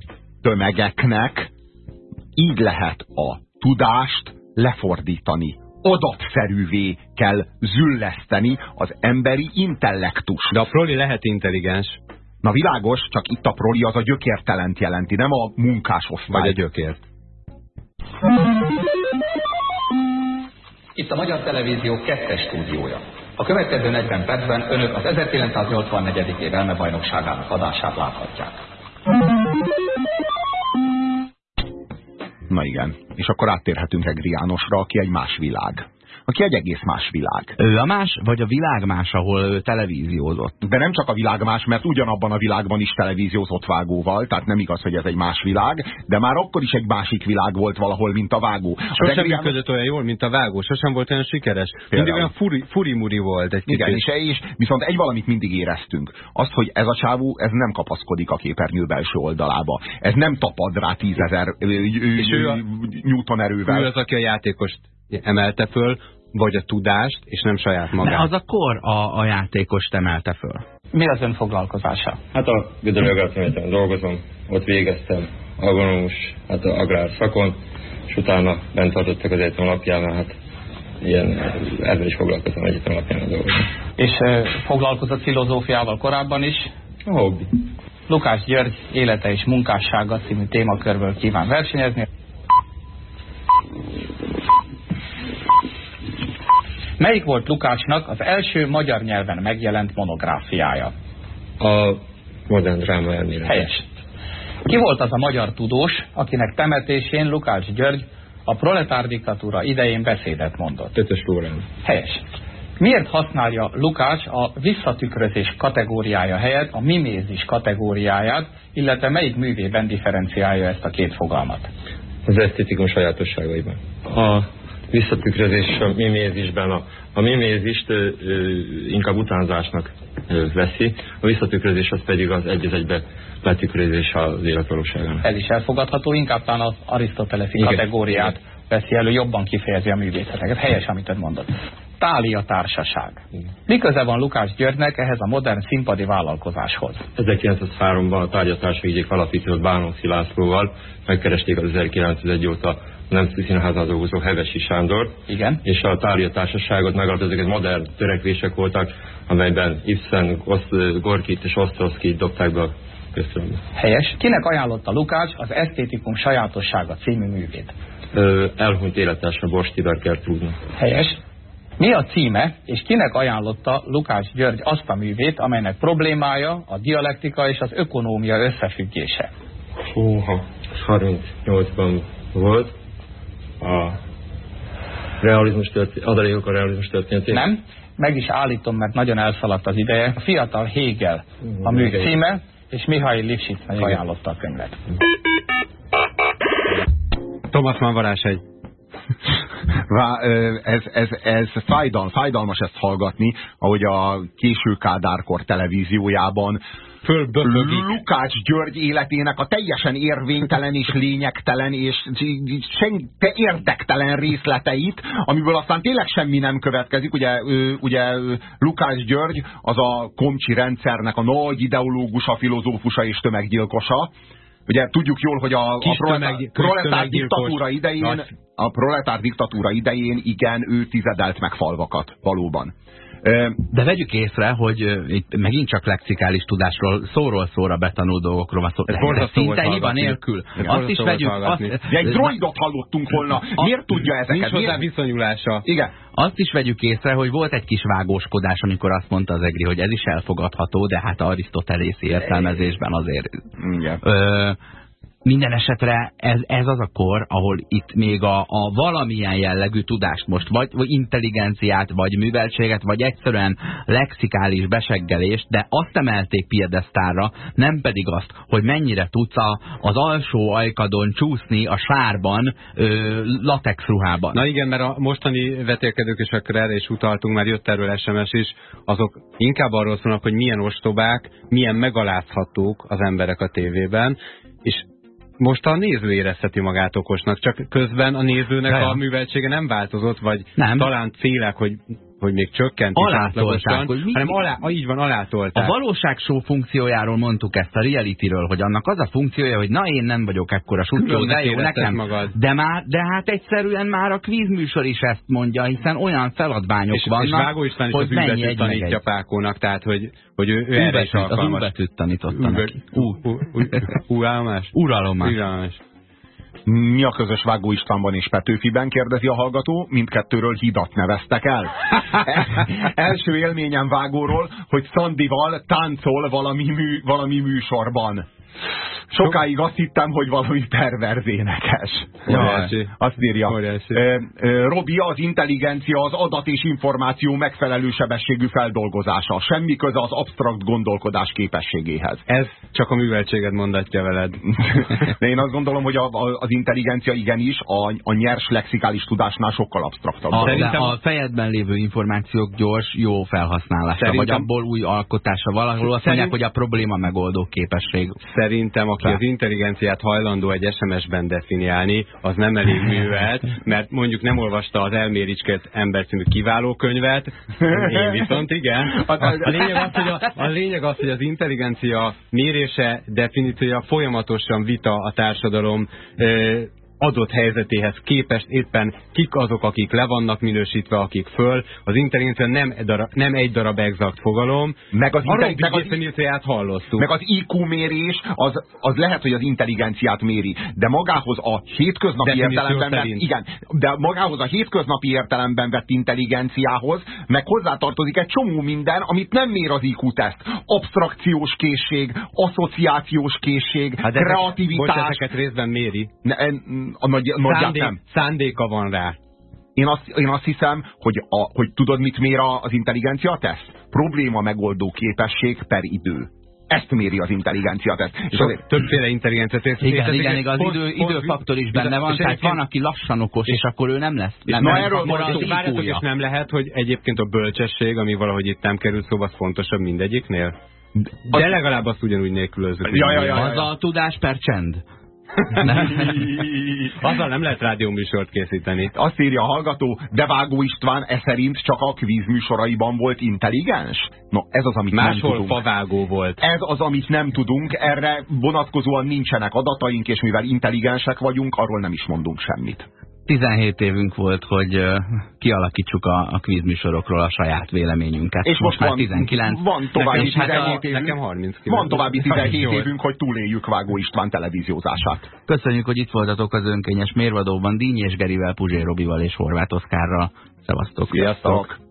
tömegeknek így lehet a tudást lefordítani. Adatszerűvé kell zülleszteni az emberi intellektus. De a proli lehet intelligens, Na világos, csak itt a proli az a gyökértelent jelenti, nem a munkás vagy a gyökért. Itt a Magyar Televízió kettes stúdiója. A következő 40 percben önök az 1984. év elmebajnokságának adását láthatják. Na igen. És akkor áttérhetünk Egri Jánosra, aki egy más világ aki egy egész más világ. Ő a más, vagy a világ más, ahol ő televíziózott? De nem csak a világ más, mert ugyanabban a világban is televíziózott vágóval, tehát nem igaz, hogy ez egy más világ, de már akkor is egy másik világ volt valahol, mint a vágó. Sosem működött olyan jól, mint a vágó, sosem volt olyan sikeres. Mindig olyan furi, furimuri volt egy Igen, és, és viszont egy valamit mindig éreztünk. Azt, hogy ez a csávó, ez nem kapaszkodik a képernyő belső oldalába. Ez nem tapad rá tízezer Newton erővel. Ő az, aki a játékost emelte föl, vagy a tudást, és nem saját magát. De az akkor a, a játékos emelte föl. Mi az ön foglalkozása? Hát a Gödöllőgátszemeten dolgozom, ott végeztem agronomus, hát a agrár szakon, és utána bent tartottak az egyetem alapján, hát ilyen, ezzel is foglalkozom egyetem alapján dolgozom. És e, foglalkozott filozófiával korábban is? A hobbi. Lukács György élete és munkássága című témakörből kíván versenyezni. Melyik volt Lukácsnak az első magyar nyelven megjelent monográfiája? A modern dráma elmélet. Helyes. Ki volt az a magyar tudós, akinek temetésén Lukács György a proletár diktatúra idején beszédet mondott? Tötös Lórán. Helyes. Miért használja Lukács a visszatükrözés kategóriája helyett a mimézis kategóriáját, illetve melyik művében differenciálja ezt a két fogalmat? Az esztétikum sajátosságaiban. A visszatükrözés a mimézisben a, a mimézist ö, ö, inkább utánzásnak ö, veszi, a visszatükrözés az pedig az egy egybe letükrözés az életvalóságának. Ez is elfogadható, inkább talán az arisztoteleszi kategóriát Igen. veszi elő, jobban kifejezi a művészeteket. Helyes, amit ed mondott. Tália Társaság. Mi köze van Lukács Györgynek ehhez a modern színpadi vállalkozáshoz? 1903-ban a Tália Társaság egyik alapítót Bánó Szilászlóval megkeresték az 1901 óta Nemzeti Színházán dolgozó Hevesi Sándor. Igen. És a Tália Társaságot megadott, ezek modern törekvések voltak, amelyben Ibsen, Gorkit és Osztroszkit dobták be a köztudatba. Helyes. Kinek ajánlotta Lukács az Esztétikum sajátossága című művét? Ö, elhunyt élettársa Borstiber Gertrúdnak. Helyes. Mi a címe, és kinek ajánlotta Lukács György azt a művét, amelynek problémája a dialektika és az ökonómia összefüggése? Húha, 38-ban volt a realizmus történet, adalékok a realizmus történetét? Nem, meg is állítom, mert nagyon elszaladt az ideje. A fiatal Hegel a mű címe, és Mihály Lipsicnek ajánlotta a könyvet. Thomas Mann egy. ez, ez, ez fájdal, fájdalmas ezt hallgatni, ahogy a késő Kádárkor televíziójában fölböködik. Lukács György életének a teljesen érvénytelen és lényegtelen és sen, te érdektelen részleteit, amiből aztán tényleg semmi nem következik. Ugye, ugye Lukács György az a komcsi rendszernek a nagy ideológusa, filozófusa és tömeggyilkosa. Ugye tudjuk jól, hogy a, a proletár, proletár diktatúra idején, a proletár diktatúra idején igen, ő tizedelt meg falvakat, valóban. De vegyük észre, hogy itt megint csak lexikális tudásról, szóról szóra betanult dolgokról van szó. Szinte hiba nélkül. Azt is vegyük. Azt, de egy droidot hallottunk volna. Miért tudja ezeket? Nincs hozzá viszonyulása. Igen. Azt is vegyük észre, hogy volt egy kis vágóskodás, amikor azt mondta az Egri, hogy ez is elfogadható, de hát Arisztotelészi értelmezésben azért. Igen. Ö, minden esetre ez, ez az a kor, ahol itt még a, a valamilyen jellegű tudást most, vagy, vagy intelligenciát, vagy műveltséget, vagy egyszerűen lexikális beseggelést, de azt emelték piedesztára, nem pedig azt, hogy mennyire tudsz a, az alsó ajkadon csúszni a sárban ö, latex ruhában. Na igen, mert a mostani vetélkedők is akkor erre is utaltunk, mert jött erről SMS is, azok inkább arról szólnak, hogy milyen ostobák, milyen megalázhatók az emberek a tévében, és most a néző érezheti magát okosnak, csak közben a nézőnek nem. a műveltsége nem változott, vagy nem. talán célek, hogy hogy még csökkent alátolták, hogy mi? hanem alá, így van, alátolták. A valóság show funkciójáról mondtuk ezt a realityről, hogy annak az a funkciója, hogy na én nem vagyok ekkora sutyó, de jó nekem. Magad. De, már, de hát egyszerűen már a kvízműsor is ezt mondja, hiszen olyan feladványok és, vannak, és Vágó István is hogy az űbetűt tanítja Pákónak, tehát hogy, hogy ő, ő erre is alkalmas. Az űbetűt tanította neki. Uralomás? Uralomás. Mi a közös Vágó Istvánban és Petőfiben, kérdezi a hallgató, mindkettőről hidat neveztek el. Első élményem Vágóról, hogy Szandival táncol valami, mű, valami műsorban. Sokáig azt hittem, hogy valami perverz énekes. Ja, azt írja. Robi, az intelligencia az adat és információ megfelelő sebességű feldolgozása. Semmi köze az absztrakt gondolkodás képességéhez. Ez csak a műveltséged mondatja veled. De én azt gondolom, hogy a, a, az intelligencia igenis a, a nyers lexikális tudásnál sokkal absztraktabb. A, Szerintem... a fejedben lévő információk gyors, jó felhasználása, Szerintem... vagy abból új alkotása. Valahol azt Szerint... mondják, hogy a probléma megoldó képesség. Szerintem, aki az intelligenciát hajlandó egy SMS-ben definiálni, az nem elég művelt, mert mondjuk nem olvasta az elméricsket ember című kiváló könyvet, én viszont igen. A, a, a, lényeg az, hogy a, a lényeg az, hogy az intelligencia mérése, definíciója folyamatosan vita a társadalom adott helyzetéhez képest éppen kik azok, akik le vannak minősítve, akik föl. Az intelligencia nem, darab, nem egy darab exakt fogalom. Meg az, meg az, hallottuk. Meg az IQ mérés, az, az lehet, hogy az intelligenciát méri, de magához a hétköznapi értelemben vett, igen, de magához a hétköznapi értelemben vett intelligenciához meg hozzátartozik egy csomó minden, amit nem mér az IQ-teszt. Abstrakciós készség, asszociációs készség, hát kreativitás. Bocs, ezeket részben méri. Ne, a nagy, nagy Szándék, nem. Szándéka van rá. Én azt, én azt hiszem, hogy, a, hogy tudod, mit mér az intelligencia teszt? Probléma megoldó képesség per idő. Ezt méri az intelligencia teszt. És azért... Többféle intelligencia teszt. Igen, igen, igen, az pont, idő, pont, időfaktor is benne van, tehát van, aki lassan okos, és akkor ő nem lesz. Nem, na erről van és nem lehet, hogy egyébként a bölcsesség, ami valahogy itt nem kerül szóba, az fontosabb mindegyiknél? De legalább azt ugyanúgy nélkülözzük. Ja, ja, ja, ja, ja. Az a tudás per csend. Azzal nem lehet rádióműsort készíteni. Azt írja a hallgató, de Vágó István e szerint csak a kvíz műsoraiban volt intelligens? No, ez az, amit Máshol nem tudunk. favágó volt. Ez az, amit nem tudunk, erre vonatkozóan nincsenek adataink, és mivel intelligensek vagyunk, arról nem is mondunk semmit. 17 évünk volt, hogy kialakítsuk a, a kvízműsorokról a saját véleményünket. És most, most már 19. Van további nekem, 17 hát évünk, nekem 30 Van további 17 évünk, hogy túléljük Vágó István televíziózását. Köszönjük, hogy itt voltatok az önkényes mérvadóban Díny és Gerivel, Puzsé Robival és Horváth Oszkárral. Szevasztok! Sziasztok!